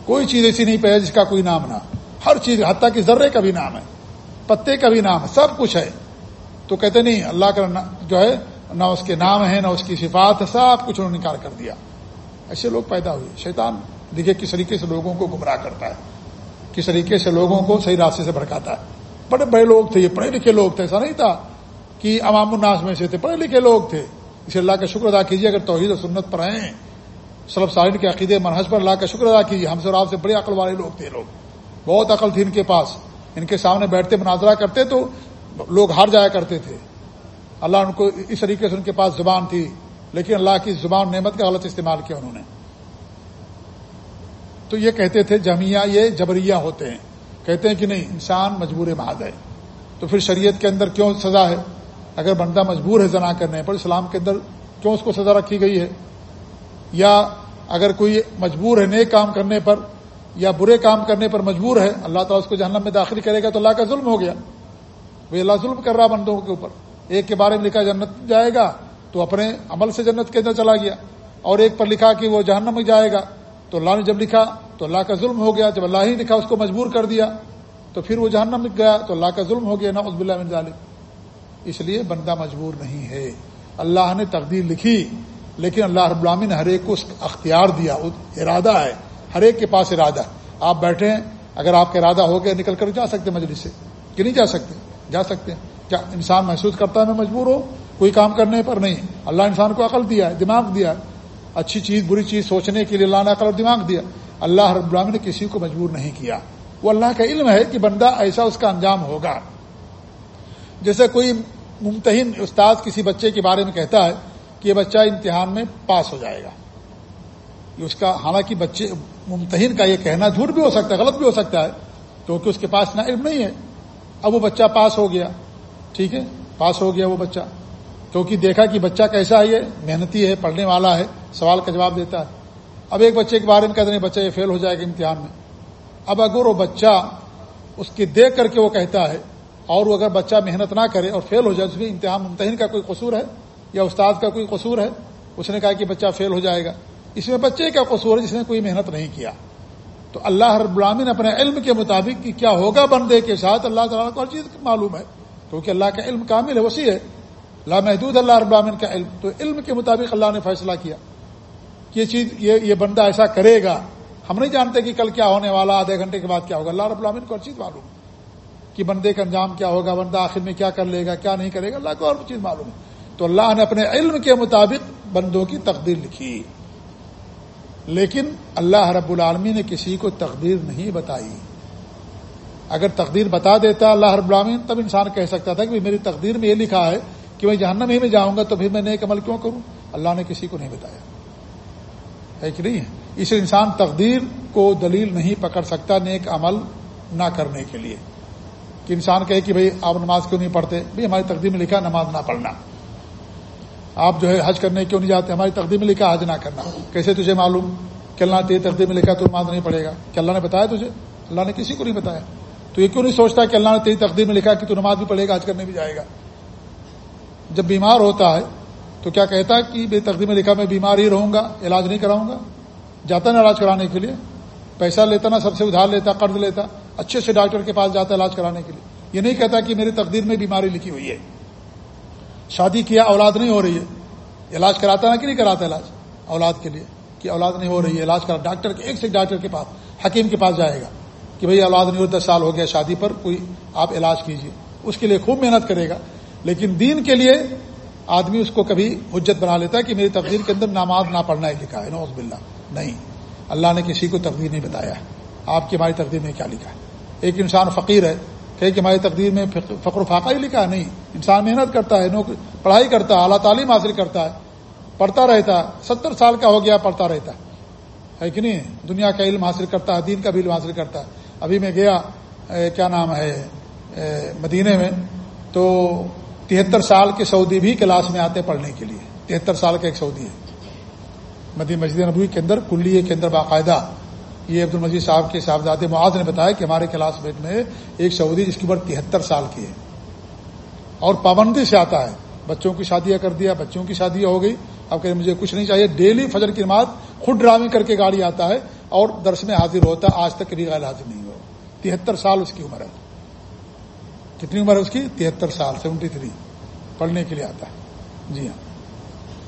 کوئی چیز ایسی نہیں پہ جس کا کوئی نام نہ ہر چیز، حتیٰ کہ ذرے کا بھی نام ہے، پتے کا بھی نام ہے، سب کچھ ہے۔ تو کہتے نہیں، اللہ کا جو ہے، نہ اس کے نام ہے نہ اس کی صفات ہے سب کچھ انہوں نے انکار کر دیا۔ ایسے لوگ پیدا ہوئے۔ شیطان دیکھیے کس طریقے سے لوگوں کو گمراہ کرتا ہے، کس طریقے سے لوگوں کو صحیح راستے سے بھڑکاتا ہے۔ بڑے بڑے لوگ تھے یہ، پڑھے لکھے لوگ تھے، ایسا نہیں تھا کہ عوام الناس میں سے تھے، پڑھے لکھے لوگ تھے۔ اسے اللہ کا شکر ادا کیجیے، اگر توحید و سنت پر ہیں۔ سلب سالین کے عقیدے مرحج پر اللہ کا شکر ادا کیجیے۔ ہم سے اور آپ سے بڑے عقل والے لوگ تھے لوگ۔ بہت عقل تھی ان کے پاس۔ ان کے سامنے بیٹھتے مناظرہ کرتے تو لوگ ہار جایا کرتے تھے۔ اللہ ان کو اس طریقے سے ان کے پاس زبان تھی، لیکن اللہ کی زبان نعمت کا غلط استعمال کیا انہوں نے۔ تو یہ کہتے تھے، جمعیہ یہ جبریہ ہوتے ہیں۔ کہتے ہیں کہ نہیں، انسان مجبور محض ہے۔ تو پھر شریعت کے اندر کیوں سزا ہے؟ اگر بندہ مجبور ہے زنا کرنے پر، اسلام کے اندر کیوں اس کو سزا رکھی گئی ہے؟ یا اگر کوئی مجبور ہے نیک کام کرنے پر یا برے کام کرنے پر مجبور ہے، اللہ تعالیٰ اس کو جہنم میں داخل کرے گا تو اللہ کا ظلم ہو گیا۔ وہ اللہ ظلم کر رہا بندوں کے اوپر۔ ایک کے بارے میں لکھا جنت جائے گا تو اپنے عمل سے جنت کے اندر چلا گیا۔ اور ایک پر لکھا کہ وہ جہنم میں جائے گا تو اللہ نے جب لکھا تو اللہ کا ظلم ہو گیا۔ جب اللہ ہی لکھا اس کو مجبور کر دیا تو پھر وہ جہنم میں گیا تو اللہ کا ظلم ہو گیا۔ نا عزب اللہ ظالم اس لیے بندہ مجبور نہیں ہے۔ اللہ نے تقدیر لکھی۔ لیکن اللہ رب العالمین نے ہر ایک کو اختیار دیا ارادہ ہے، ہر ایک کے پاس ارادہ آپ بیٹھے ہیں، اگر آپ کا ارادہ ہو گیا، نکل کر جا سکتے مجلس سے۔ کہ نہیں جا سکتے؟ جا سکتے کیا انسان محسوس کرتا ہے میں مجبور ہوں؟ کوئی کام کرنے پر نہیں۔ اللہ انسان کو عقل دیا ہے، دماغ دیا ہے۔ اچھی چیز، بری چیز سوچنے کے لیے اللہ نے عقل اور دماغ دیا۔ اللہ رب العالمین نے کسی کو مجبور نہیں کیا۔ وہ اللہ کا علم ہے کہ بندہ ایسا اس کا انجام ہوگا۔ جیسے کوئی ممتحن استاد کسی بچے کے بارے میں کہتا ہے کہ یہ بچہ امتحان میں پاس ہو جائے گا۔ یہ اس کا حالانکہ بچے ممتحن کا یہ کہنا جھوٹ بھی ہو سکتا ہے، غلط بھی ہو سکتا ہے، کیونکہ اس کے پاس نہ علم نہیں ہے۔ اب وہ بچہ پاس ہو گیا، ٹھیک ہے، پاس ہو گیا وہ بچہ۔ کیونکہ دیکھا کہ بچہ کیسا ہے، یہ محنتی ہے، پڑھنے والا ہے، سوال کا جواب دیتا ہے۔ اب ایک بچے کے بارے میں کہتے ہیں، بچہ یہ فیل ہو جائے گا امتحان میں۔ اب اگر وہ بچہ اس کی دیکھ کر کے وہ کہتا ہے اور وہ اگر بچہ محنت نہ کرے اور فیل ہو جائے، اس میں امتحان ممتحن کا کوئی قصور ہے؟ یا استاد کا کوئی قصور ہے؟ اس نے کہا کہ بچہ فیل ہو جائے گا۔ اس میں بچے کا قصور ہے جس نے کوئی محنت نہیں کیا۔ تو اللہ رب العالمین اپنے علم کے مطابق کہ کیا ہوگا بندے کے ساتھ، اللہ تعالیٰ کو ہر چیز معلوم ہے۔ کیونکہ اللہ کا علم کامل ہے، وسیع ہے۔ لامحدود اللہ رب العالمین کا علم۔ تو علم کے مطابق اللہ نے فیصلہ کیا۔ کہ یہ چیز، یہ یہ بندہ ایسا کرے گا۔ ہم نہیں جانتے کہ کل کیا ہونے والا، آدھے گھنٹے کے بعد کیا ہوگا۔ اللہ رب العالمین کو ہر چیز معلوم ہے کہ بندے کا انجام کیا ہوگا، بندہ آخر میں کیا کر لے گا، کیا نہیں کرے گا۔ اللہ کو اور چیز معلوم ہے۔ تو اللہ نے اپنے علم کے مطابق بندوں کی تقدیر لکھی۔ لیکن اللہ رب العالمین نے کسی کو تقدیر نہیں بتائی۔ اگر تقدیر بتا دیتا اللہ رب العالمین، تب انسان کہہ سکتا تھا کہ میری تقدیر میں یہ لکھا ہے کہ میں جہنم ہی میں جاؤں گا تو پھر میں نیک عمل کیوں کروں؟ اللہ نے کسی کو نہیں بتایا۔ ہے کہ نہیں؟ ہے اس انسان تقدیر کو دلیل نہیں پکڑ سکتا نیک عمل نہ کرنے کے لیے۔ کہ انسان کہے کہ بھائی آپ نماز کیوں نہیں پڑھتے؟ بھائی ہماری تقدیر میں لکھا نماز نہ پڑھنا۔ آپ جو ہے حج کرنے کیوں نہیں جاتے؟ ہماری تقدیر میں لکھا حج نہ کرنا۔ کیسے تجھے معلوم؟ کہ اللہ تیری تقدیر میں لکھا تو نماز نہیں پڑے گا۔ کہ اللہ نے بتایا تجھے؟ اللہ نے کسی کو نہیں بتایا۔ تو یہ کیوں نہیں سوچتا کہ اللہ نے تیری تقدیر میں لکھا کہ تو نماز بھی پڑھے گا، حج کرنے بھی جائے گا؟ جب بیمار ہوتا ہے، تو کیا کہتا ہے کہ بے تقدیر میں لکھا میں بیمار ہی رہوں گا، علاج نہیں کراؤں گا؟ جاتا نا علاج کرانے کے لیے؟ پیسہ لیتا نا، سب سے ادھار لیتا، قرض لیتا، اچھے سے ڈاکٹر کے پاس جاتا علاج کرانے کے لیے۔ یہ نہیں کہتا کہ میری تقدیر میں بیماری لکھی ہوئی ہے۔ شادی کیا، اولاد نہیں ہو رہی ہے۔ علاج کراتا نا کہ نہیں کراتا علاج؟ اولاد کے لیے۔ کہ اولاد نہیں ہو رہی ہے، علاج کرا ڈاکٹر کے، ایک سے ڈاکٹر کے پاس، حکیم کے پاس جائے گا کہ بھئی اولاد نہیں ہو، دس سال ہو گیا شادی پر، کوئی آپ علاج کیجیے اس کے لیے خوب محنت کرے گا۔ لیکن دین کے لیے آدمی اس کو کبھی حجت بنا لیتا ہے کہ میری تقدیر کے اندر نماز نہ پڑھنا ہے، لکھا ہے۔ نوز باللہ۔ نہیں۔ اللہ نے کسی کو تقدیر نہیں بتایا۔ ہے آپ کی ہماری تقدیر میں کیا لکھا ہے؟ ایک انسان فقیر ہے۔ کہ ہماری تقدیر میں فقر فاقہ ہی لکھا نہیں. انسان محنت کرتا ہے نوکری پڑھائی کرتا ہے، اعلیٰ تعلیم حاصل کرتا ہے، پڑھتا رہتا ہے۔ ستر سال کا ہو گیا، پڑھتا رہتا ہے۔ کہ نہیں؟ دنیا کا علم حاصل کرتا ہے، دین کا بھی علم حاصل کرتا ہے۔ ابھی میں گیا کیا نام ہے؟ مدینے میں۔ تو تہتر سال کے سعودی بھی کلاس میں آتے پڑھنے کے لیے۔ تہتر سال کا ایک سعودی ہے۔ مدی مسجد نبوی کے اندر، کلیے کے اندر باقاعدہ۔ یہ عبد المجید صاحب کے صاحبزاد معاذ نے بتایا کہ ہمارے کلاس میٹ میں ایک سعودی جس کی عمر تہتر سال کی ہے اور پابندی سے آتا ہے۔ بچوں کی شادیاں کر دیا، بچوں کی شادیاں ہو گئی۔ اب کہ مجھے کچھ نہیں چاہیے۔ ڈیلی فجر کی نماز خود ڈرائیونگ کر کے گاڑی آتا ہے اور درس میں حاضر ہوتا ہے۔ آج تک کبھی غیر حاضر نہیں ہوا۔ تہتر سال اس کی عمر ہے۔ کتنی عمر ہے اس کی؟ تہتر سال سیونٹی تھری پڑھنے کے لیے آتا ہے۔ جی ہاں۔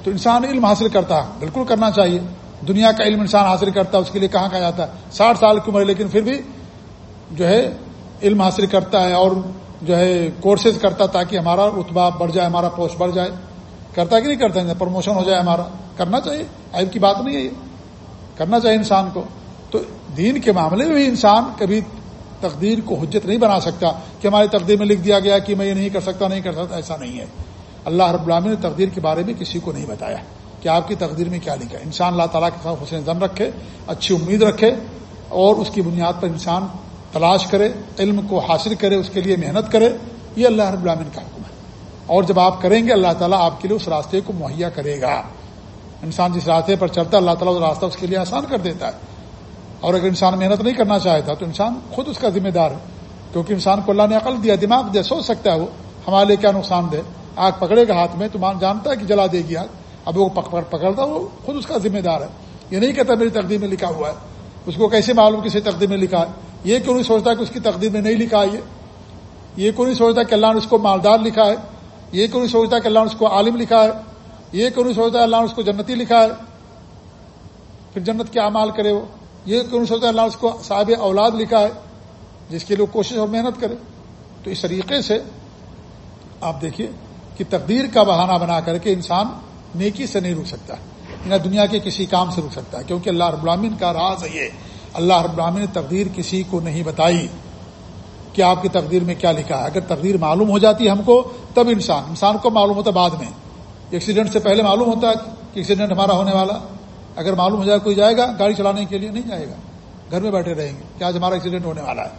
تو انسان علم حاصل کرتا ہے۔ بالکل کرنا چاہیے۔ دنیا کا علم انسان حاصل کرتا ہے، اس کے لیے کہاں کہا جاتا ہے؟ ساٹھ سال کی عمر لیکن پھر بھی جو ہے علم حاصل کرتا ہے اور جو ہے کورسز کرتا تاکہ ہمارا اتبا بڑھ جائے، ہمارا پوسٹ بڑھ جائے۔ کرتا کہ نہیں کرتا پروموشن ہو جائے ہمارا۔ کرنا چاہیے۔ عیب کی بات نہیں ہے یہ۔ کرنا چاہیے انسان کو۔ تو دین کے معاملے میں بھی انسان کبھی تقدیر کو حجت نہیں بنا سکتا کہ ہماری تقدیر میں لکھ دیا گیا کہ میں یہ نہیں کر سکتا، نہیں کر سکتا، ایسا نہیں ہے۔ اللہ رب العالمین نے تقدیر کے بارے میں کسی کو نہیں بتایا۔ کہ آپ کی تقدیر میں کیا لکھا ہے۔ انسان اللہ تعالیٰ کے ساتھ حسین زم رکھے، اچھی امید رکھے اور اس کی بنیاد پر انسان تلاش کرے، علم کو حاصل کرے، اس کے لیے محنت کرے، یہ اللہ رب العالمین کا حکم ہے۔ اور جب آپ کریں گے، اللہ تعالیٰ آپ کے لیے اس راستے کو مہیا کرے گا۔ انسان جس راستے پر چلتا ہے، اللہ تعالیٰ راستہ اس کے لیے آسان کر دیتا ہے۔ اور اگر انسان محنت نہیں کرنا چاہتا، تو انسان خود اس کا ذمہ دار ہے۔ کیونکہ انسان کو اللہ نے عقل دیا، دماغ دیا، سوچ سکتا ہے وہ، ہمارے لیے کیا نقصان دے آگ پکڑے گا ہاتھ میں تو مان جانتا ہے کہ جلا دے گی آگ۔ اب وہ پکڑ پکڑتا، وہ خود اس کا ذمہ دار ہے۔ یہ نہیں کہتا میری تقدیر میں لکھا ہوا ہے۔ اس کو کیسے معلوم کسی تقدیر میں لکھا ہے؟ یہ کیوں نہیں سوچتا کہ اس کی تقدیر میں نہیں لکھا ہے یہ؟ کیوں نہیں سوچتا کہ اللہ نے اس کو مالدار لکھا ہے؟ یہ کیوں نہیں سوچتا کہ اللہ نے اس کو عالم لکھا ہے؟ یہ کیوں نہیں سوچتا اللہ نے اس کو جنتی لکھا ہے؟ پھر جنت کیا مال کرے وہ؟ یہ کیوں نہیں سوچتا اللہ نے اس کو صاحب اولاد لکھا ہے؟ جس کے لیے کوشش اور محنت کرے۔ تو اس طریقے سے آپ دیکھیے کہ تقدیر کا بہانہ بنا کر کے انسان نیکی سے نہیں رک سکتا، نہ دنیا کے کسی کام سے رک سکتا، کیونکہ اللہ رب العالمین کا راز ہے یہ۔ اللہ رب العالمین نے تقدیر کسی کو نہیں بتائی کہ آپ کی تقدیر میں کیا لکھا ہے۔ اگر تقدیر معلوم ہو جاتی ہے ہم کو، تب انسان انسان کو معلوم ہوتا بعد میں۔ ایکسیڈنٹ سے پہلے معلوم ہوتا ہے کہ ایکسیڈنٹ ہمارا ہونے والا۔ اگر معلوم ہو جائے کوئی جائے گا، گاڑی چلانے کے لیے نہیں جائے گا۔ گھر میں بیٹھے رہیں گے، کہ آج ہمارا ایکسیڈنٹ ہونے والا ہے۔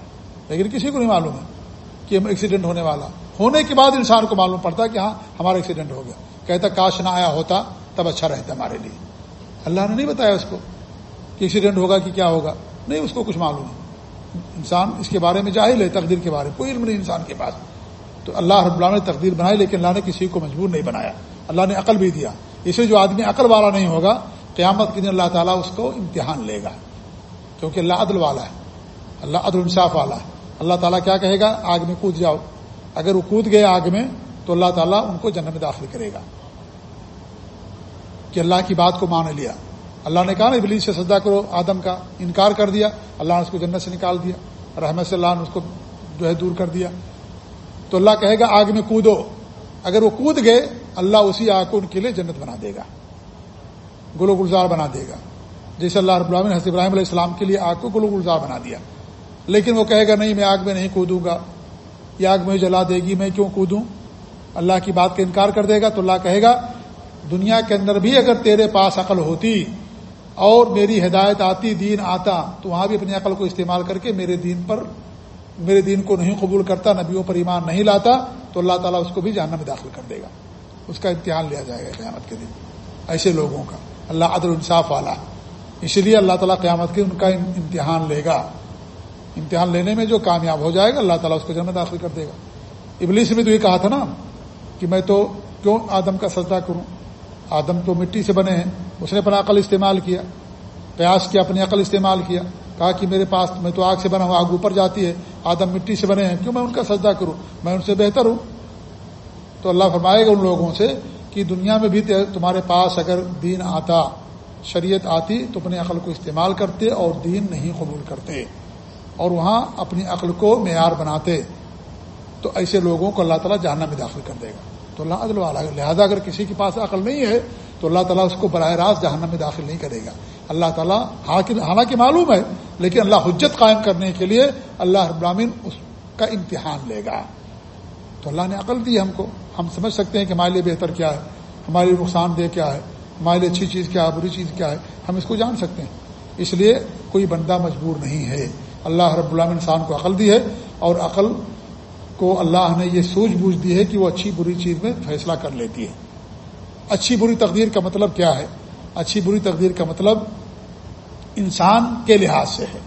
لیکن کسی کو نہیں معلوم ہے کہ ایکسیڈنٹ ہونے والا۔ ہونے کے بعد انسان کو معلوم پڑتا ہے کہ ہاں ہمارا ایکسیڈنٹ ہو گیا۔ کہتا کاش نہ آیا ہوتا، تب اچھا رہتا ہمارے لیے۔ اللہ نے نہیں بتایا اس کو کہ ایکسیڈنٹ ہوگا کہ کیا ہوگا۔ نہیں، اس کو کچھ معلوم ہے انسان اس کے بارے میں جاہل ہے، تقدیر کے بارے میں۔ کوئی علم نہیں انسان کے پاس۔ تو اللہ رب اللہ نے تقدیر بنائی، لیکن اللہ نے کسی کو مجبور نہیں بنایا۔ اللہ نے عقل بھی دیا۔ اس لیے جو آدمی عقل والا نہیں ہوگا، قیامت کے دن اللہ تعالیٰ اس کو امتحان لے گا۔ کیونکہ اللہ عدل والا ہے۔ اللہ عدل انصاف والا ہے۔ اللہ تعالیٰ کیا کہے گا؟ آگ میں کود جاؤ۔ اگر وہ کود گئے آگ میں تو اللہ تعالیٰ ان کو جنم میں داخل کرے گا۔ کہ اللہ کی بات کو مان لیا۔ اللہ نے کہا نا، ابلیس سے سجدہ کرو، آدم کا انکار کر دیا۔ اللہ نے اس کو جنت سے نکال دیا۔ رحمت سے اللہ نے اس کو جو ہے دور کر دیا۔ تو اللہ کہے گا، آگ میں کودو۔ اگر وہ کود گئے، اللہ اسی آگ کو ان کے لیے جنت بنا دے گا۔ گلو گلزار بنا دے گا۔ جیسے اللہ رب العالمین حضرت ابراہیم علیہ السلام کے لیے آگ کو گلو گلزار بنا دیا۔ لیکن وہ کہے گا، نہیں، میں آگ میں نہیں کودوں گا۔ یہ آگ میں جلا دے گی، میں کیوں کودوں؟ اللہ کی بات کا انکار کر دے گا تو اللہ کہے گا، دنیا کے اندر بھی اگر تیرے پاس عقل ہوتی اور میری ہدایت آتی، دین آتا، تو وہاں بھی اپنی عقل کو استعمال کر کے میرے دین پر، میرے دین کو نہیں قبول کرتا، نبیوں پر ایمان نہیں لاتا، تو اللہ تعالیٰ اس کو بھی جاننا میں داخل کر دے گا۔ اس کا امتحان لیا جائے گا قیامت کے دن۔ ایسے لوگوں کا۔ اللہ عدل انصاف والا۔ اسی لیے اللہ تعالیٰ قیامت کے ان کا امتحان لے گا۔ امتحان لینے میں جو کامیاب ہو جائے گا، اللہ تعالیٰ اس کو جنم داخل کر دے گا۔ ابلیس نے تو یہ کہا تھا نا کہ میں تو کیوں آدم کا سجدہ کروں؟ آدم تو مٹی سے بنے ہیں، اس نے اپنا عقل استعمال کیا، پیاس کیا اپنی عقل استعمال کیا، کہا کہ میرے پاس میں تو آگ سے بنا ہوں آگ اوپر جاتی ہے، آدم مٹی سے بنے ہیں، کیوں میں ان کا سجدہ کروں؟ میں ان سے بہتر ہوں۔ تو اللہ فرمائے گا ان لوگوں سے کہ دنیا میں بھی تمہارے پاس اگر دین آتا، شریعت آتی، تو اپنے عقل کو استعمال کرتے اور دین نہیں قبول کرتے، اور وہاں اپنی عقل کو معیار بناتے۔ تو ایسے لوگوں کو اللہ تعالیٰ جہنم میں داخل کر دے گا۔ تو اللہ عدل والا لہٰذا اگر کسی کے پاس عقل نہیں ہے، تو اللہ تعالیٰ اس کو براہ راست جہنم میں داخل نہیں کرے گا۔ اللہ تعالیٰ حالانکہ معلوم ہے، لیکن اللہ حجت قائم کرنے کے لیے اللہ ابراہین اس کا امتحان لے گا۔ تو اللہ نے عقل دی ہم کو۔ ہم سمجھ سکتے ہیں کہ ہمارے لیے بہتر کیا ہے، ہمارے لیے نقصان دہ کیا ہے، ہمارے لیے اچھی چیز کیا ہے، بری چیز کیا ہے۔ ہم اس کو جان سکتے ہیں۔ اس لیے کوئی بندہ مجبور نہیں ہے۔ اللہ رب اللہ انسان کو عقل دی ہے اور عقل کو اللہ نے یہ سوچ بوجھ دی ہے کہ وہ اچھی بری چیز میں فیصلہ کر لیتی ہے۔ اچھی بری تقدیر کا مطلب کیا ہے؟ اچھی بری تقدیر کا مطلب انسان کے لحاظ سے ہے۔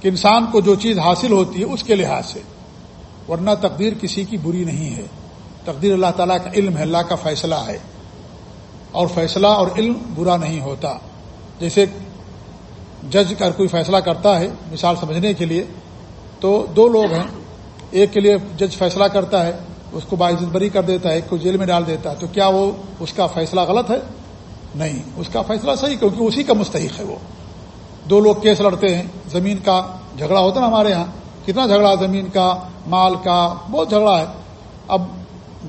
کہ انسان کو جو چیز حاصل ہوتی ہے اس کے لحاظ سے۔ ورنہ تقدیر کسی کی بری نہیں ہے۔ تقدیر اللہ تعالیٰ کا علم ہے، اللہ کا فیصلہ ہے۔ اور فیصلہ اور علم برا نہیں ہوتا۔ جیسے جج کا کوئی فیصلہ کرتا ہے مثال سمجھنے کے لیے، تو دو لوگ ہیں۔ ایک کے لیے جج فیصلہ کرتا ہے، اس کو باعزت بری کر دیتا ہے، ایک کو جیل میں ڈال دیتا ہے، تو کیا وہ اس کا فیصلہ غلط ہے؟ نہیں، اس کا فیصلہ صحیح، کیونکہ اسی کا مستحق ہے وہ۔ دو لوگ کیس لڑتے ہیں، زمین کا جھگڑا ہوتا نا ہمارے یہاں، کتنا جھگڑا، زمین کا، مال کا، بہت جھگڑا ہے۔ اب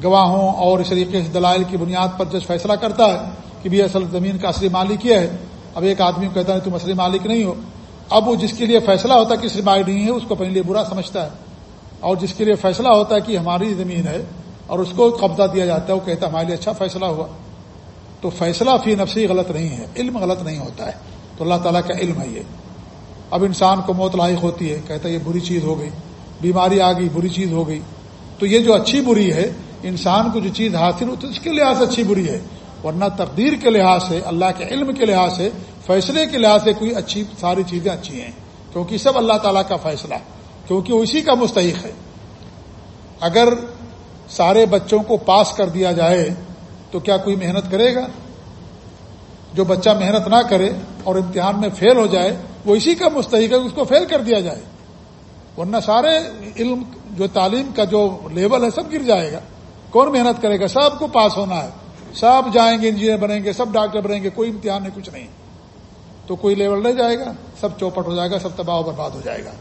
گواہوں اور اس طریقے سے دلائل کی بنیاد پر جج فیصلہ کرتا ہے کہ بھی اصل زمین کا اصلی مالک یہ ہے۔ اب ایک آدمی کو کہتا ہے، تم اصلی مالک نہیں ہو۔ اب وہ جس کے لیے فیصلہ ہوتا ہے کہ اصلی مالک نہیں ہے، اس کو پہلے لیے برا سمجھتا ہے۔ اور جس کے لیے فیصلہ ہوتا ہے کہ ہماری زمین ہے اور اس کو قبضہ دیا جاتا ہے، وہ کہتا ہے ہمارے لیے اچھا فیصلہ ہوا۔ تو فیصلہ فی نفسی غلط نہیں ہے، علم غلط نہیں ہوتا ہے۔ تو اللہ تعالیٰ کا علم ہے یہ۔ اب انسان کو موت لاحق ہوتی ہے، کہتا ہے یہ بری چیز ہو گئی، بیماری آ گئی، بری چیز ہو گئی۔ تو یہ جو اچھی بری ہے، انسان کو جو چیز حاصل ہوتی ہے اس کے لحاظ سے اچھی بری ہے۔ ورنہ تقدیر کے لحاظ سے، اللہ کے علم کے لحاظ سے، فیصلے کے لحاظ سے کوئی اچھی، ساری چیزیں اچھی ہیں۔ کیونکہ سب اللہ تعالیٰ کا فیصلہ ہے۔ کیونکہ اسی کا مستحق ہے۔ اگر سارے بچوں کو پاس کر دیا جائے، تو کیا کوئی محنت کرے گا؟ جو بچہ محنت نہ کرے اور امتحان میں فیل ہو جائے، وہ اسی کا مستحق ہے اس کو فیل کر دیا جائے۔ ورنہ سارے علم جو تعلیم کا جو لیول ہے، سب گر جائے گا۔ کون محنت کرے گا؟ سب کو پاس ہونا ہے۔ سب جائیں گے، انجینئر بنیں گے، سب ڈاکٹر بنیں گے، کوئی امتحان نہیں کچھ نہیں۔ تو کوئی لیول نہیں جائے گا، سب چوپٹ ہو جائے گا، سب تباہ و برباد ہو جائے گا۔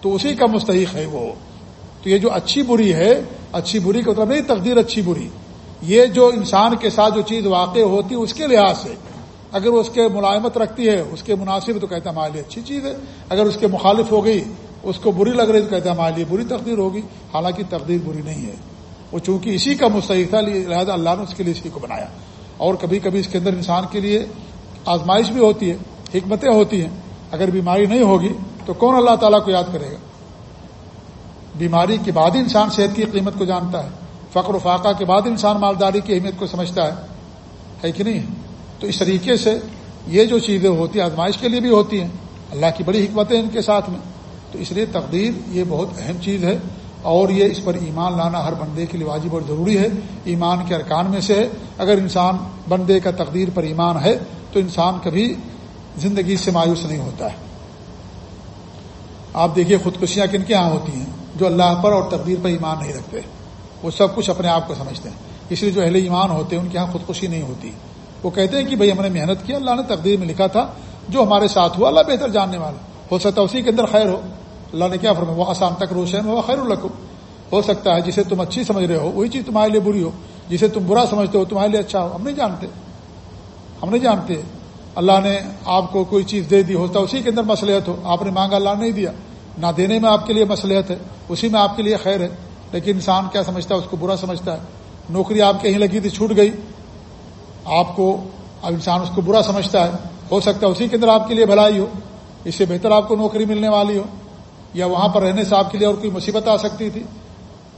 تو اسی کا مستحق ہے وہ۔ تو یہ جو اچھی بری ہے، اچھی بری کا مطلب نہیں، تقدیر اچھی بری۔ یہ جو انسان کے ساتھ جو چیز واقع ہوتی ہے، اس کے لحاظ سے۔ اگر وہ اس کے ملائمت رکھتی ہے، اس کے مناسب تو کہتا ہے ہمارے لیے اچھی چیز ہے۔ اگر اس کے مخالف ہو گئی، اس کو بری لگ رہی تو کہتا ہے ہمارے لیے بری تقدیر ہوگی۔ حالانکہ تقدیر بری نہیں ہے۔ وہ چونکہ اسی کا مستحق تھا، لہٰذا اللہ نے اس کے لیے اسی کو بنایا۔ اور کبھی کبھی اس کے اندر انسان کے لیے آزمائش بھی ہوتی ہے، حکمتیں ہوتی ہیں۔ اگر بیماری نہیں ہوگی تو کون اللہ تعالیٰ کو یاد کرے گا؟ بیماری کے بعد انسان صحت کی قیمت کو جانتا ہے، فقر و فاقہ کے بعد انسان مالداری کی اہمیت کو سمجھتا ہے ہے کہ نہیں؟ تو اس طریقے سے یہ جو چیزیں ہوتی ہیں، آزمائش کے لیے بھی ہوتی ہیں، اللہ کی بڑی حکمتیں ان کے ساتھ میں۔ تو اس لیے تقدیر یہ بہت اہم چیز ہے اور یہ اس پر ایمان لانا ہر بندے کے لیے واجب اور ضروری ہے۔ ایمان کے ارکان میں سے ہے۔ اگر انسان بندے کا تقدیر پر ایمان ہے، تو انسان کبھی زندگی سے مایوس نہیں ہوتا ہے۔ آپ دیکھیے خودکشیاں کن کے یہاں ہوتی ہیں، جو اللہ پر اور تقدیر پر ایمان نہیں رکھتے۔ وہ سب کچھ اپنے آپ کو سمجھتے ہیں۔ اس لیے جو اہل ایمان ہوتے ہیں، ان کے یہاں خودکشی نہیں ہوتی۔ وہ کہتے ہیں کہ بھائی، ہم نے محنت کی، اللہ نے تقدیر میں لکھا تھا، جو ہمارے ساتھ ہوا، اللہ بہتر جاننے والا۔ ہو سکتا ہے اسی کے اندر خیر ہو۔ اللہ نے کیا فرمایا؟ وہ آسان تک روشن وہ خیر الرقم ہو سکتا ہے جسے تم اچھی سمجھ رہے ہو، وہی چیز تمہارے لیے بری ہو۔ جسے تم برا سمجھتے ہو، تمہارے لیے اچھا ہو۔ ہم نہیں جانتے۔ ہم نہیں جانتے۔ اللہ نے آپ کو کوئی چیز دے دی ہوتا اسی کے اندر مسلحت ہو۔ آپ نے مانگا، اللہ نہیں دیا۔ نہ دینے میں آپ کے لیے مسلحت ہے، اسی میں آپ کے لیے خیر ہے۔ لیکن انسان کیا سمجھتا ہے؟ اس کو برا سمجھتا ہے۔ نوکری آپ کہیں لگی تھی، چھوٹ گئی۔ آپ کو، اب انسان اس کو برا سمجھتا ہے۔ ہو سکتا ہے اسی کے اندر آپ کے لیے بھلائی ہو، اس سے بہتر آپ کو نوکری ملنے والی ہو۔ یا وہاں پر رہنے سے آپ کے لیے اور کوئی مصیبت آ سکتی تھی۔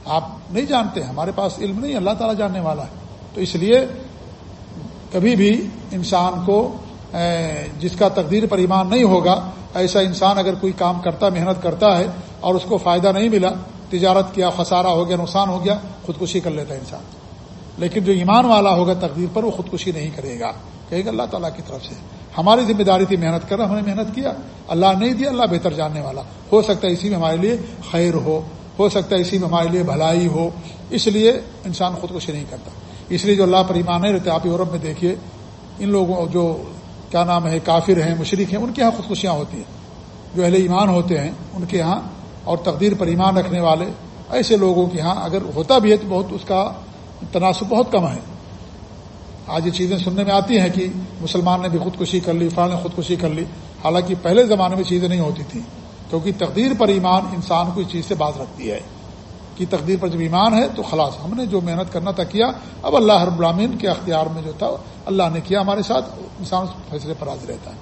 آپ نہیں جانتے، ہمارے پاس علم نہیں، اللہ تعالیٰ جاننے والا ہے۔ تو اس لیے کبھی بھی انسان کو جس کا تقدیر پر ایمان نہیں ہوگا، ایسا انسان اگر کوئی کام کرتا، محنت کرتا ہے اور اس کو فائدہ نہیں ملا، تجارت کیا، خسارہ ہو گیا، نقصان ہو گیا، خودکشی کر لیتا ہے انسان۔ لیکن جو ایمان والا ہوگا تقدیر پر، وہ خودکشی نہیں کرے گا۔ کہے گا اللہ تعالیٰ کی طرف سے، ہماری ذمہ داری تھی محنت کرنا، ہم نے محنت کیا۔ اللہ نہیں دیا، اللہ بہتر جاننے والا۔ ہو سکتا ہے اسی میں ہمارے لیے خیر ہو ہو سکتا ہے اسی میں ہمارے لیے بھلائی ہو۔ اس لیے انسان خودکشی نہیں کرتا۔ اس لیے جو اللہ پر ایمان نہیں رہتے آپ یورپ میں دیکھیے، ان لوگوں جو کیا نام ہے، کافر ہیں مشرق ہیں، ان کے یہاں خودکشیاں ہوتی ہیں۔ جو اہل ایمان ہوتے ہیں، ان کے یہاں اور تقدیر پر ایمان رکھنے والے، ایسے لوگوں کے یہاں اگر ہوتا بھی ہے تو بہت اس کا تناسب بہت کم ہے۔ آج یہ چیزیں سننے میں آتی ہیں کہ مسلمان نے بھی خودکشی کر لی، فلاں نے خودکشی کر لی۔ حالانکہ پہلے زمانے میں چیزیں نہیں ہوتی تھیں کیونکہ تقدیر پر ایمان انسان کو اس چیز سے بات رکھتی ہے کہ تقدیر پر جب ایمان ہے تو خلاص، ہم نے جو محنت کرنا تھا کیا، اب اللہ ہر برامین کے اختیار میں جو تھا اللہ نے کیا ہمارے ساتھ، انسان فیصلے پر حاضر رہتا ہے۔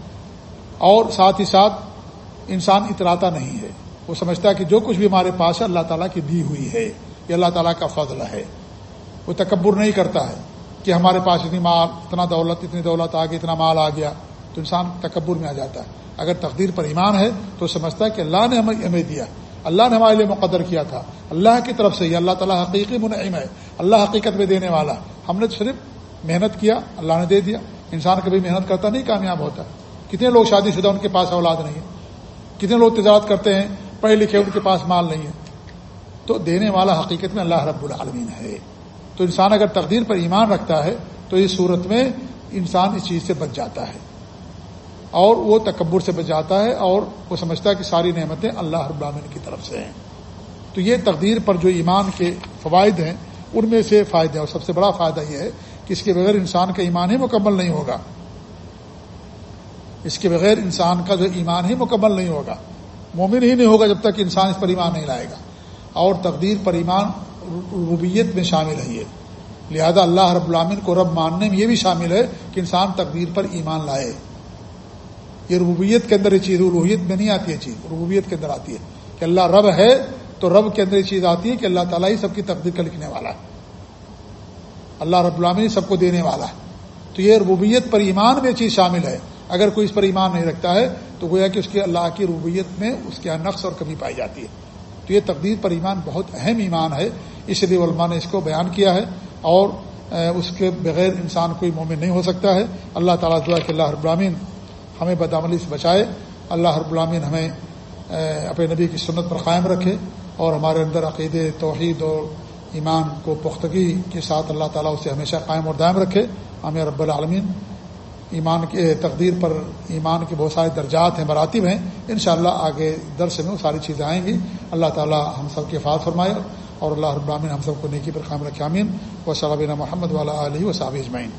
اور ساتھ ہی ساتھ انسان اتراتا نہیں ہے۔ وہ سمجھتا ہے کہ جو کچھ بھی ہمارے پاس ہے، اللہ تعالیٰ کی دی ہوئی ہے۔ یہ اللہ تعالیٰ کا فضل ہے۔ وہ تکبر نہیں کرتا ہے کہ ہمارے پاس اتنی مال، اتنا دولت، اتنی دولت آ گئی اتنا مال آ گیا۔ تو انسان تکبر میں آ جاتا ہے۔ اگر تقدیر پر ایمان ہے، تو سمجھتا ہے کہ اللہ نے ہمیں ہمیں دیا۔ اللہ نے ہمارے لیے مقدر کیا تھا۔ اللہ کی طرف سے یہ اللہ تعالیٰ حقیقی منعم ہے۔ اللہ حقیقت میں دینے والا۔ ہم نے صرف محنت کیا، اللہ نے دے دیا۔ انسان کبھی محنت کرتا نہیں، کامیاب ہوتا۔ کتنے لوگ شادی شدہ ان کے پاس اولاد نہیں ہے کتنے لوگ تجارت کرتے ہیں، پڑھے لکھے ان کے پاس مال نہیں ہے تو دینے والا حقیقت میں اللہ رب العالمین ہے۔ تو انسان اگر تقدیر پر ایمان رکھتا ہے، تو اس صورت میں انسان اس چیز سے بچ جاتا ہے۔ اور وہ تکبر سے بچ جاتا ہے، اور وہ سمجھتا ہے کہ ساری نعمتیں اللہ رب العالمین کی طرف سے ہیں۔ تو یہ تقدیر پر جو ایمان کے فوائد ہیں، ان میں سے فائدے اور سب سے بڑا فائدہ یہ ہے کہ اس کے بغیر انسان کا ایمان ہی مکمل نہیں ہوگا۔ اس کے بغیر انسان کا جو ایمان ہی مکمل نہیں ہوگا۔ مومن ہی نہیں ہوگا جب تک انسان اس پر ایمان نہیں لائے گا۔ اور تقدیر پر ایمان ربوبیت میں شامل ہے یہ۔ لہذا اللہ رب العامن کو رب ماننے میں یہ بھی شامل ہے کہ انسان تقدیر پر ایمان لائے۔ یہ ربوبیت کے اندر یہ چیز الوحیت میں نہیں آتی ہے چیز، ربوبیت کے اندر آتی ہے۔ کہ اللہ رب ہے تو رب کے اندر یہ چیز آتی ہے کہ اللہ تعالیٰ ہی سب کی تقدیر کا لکھنے والا ہے۔ اللہ رب العامن سب کو دینے والا ہے۔ تو یہ ربوبیت پر ایمان میں چیز شامل ہے۔ اگر کوئی اس پر ایمان نہیں رکھتا ہے، تو گویا کہ اس کے اللہ کی ربویت میں اس کے نقص اور کمی پائی جاتی ہے۔ تو یہ تقدیر پر ایمان بہت اہم ایمان ہے۔ اس لیے علماء نے اس کو بیان کیا ہے۔ اور اس کے بغیر انسان کوئی مومن نہیں ہو سکتا ہے۔ اللہ تعالیٰ دعا کہ اللہ رب العامین ہمیں بدعملی سے بچائے۔ اللہ رب العامین ہمیں اپنے نبی کی سنت پر قائم رکھے اور ہمارے اندر عقید توحید اور ایمان کو پختگی کے ساتھ اللہ تعالیٰ اسے ہمیشہ قائم اور دائم رکھے۔ ہمیں رب العالمین۔ ایمان کے تقدیر پر ایمان کے بہت سارے درجات ہیں، مراتب ہیں۔ انشاءاللہ آگے درس میں وہ ساری چیزیں آئیں گی۔ اللہ تعالیٰ ہم سب کے فات فرمائے اور اللہ رب العالمین ہم سب کو نیکی پر قائم رکھے امین و صابینہ محمد والا علیہ و صاب اجمعین۔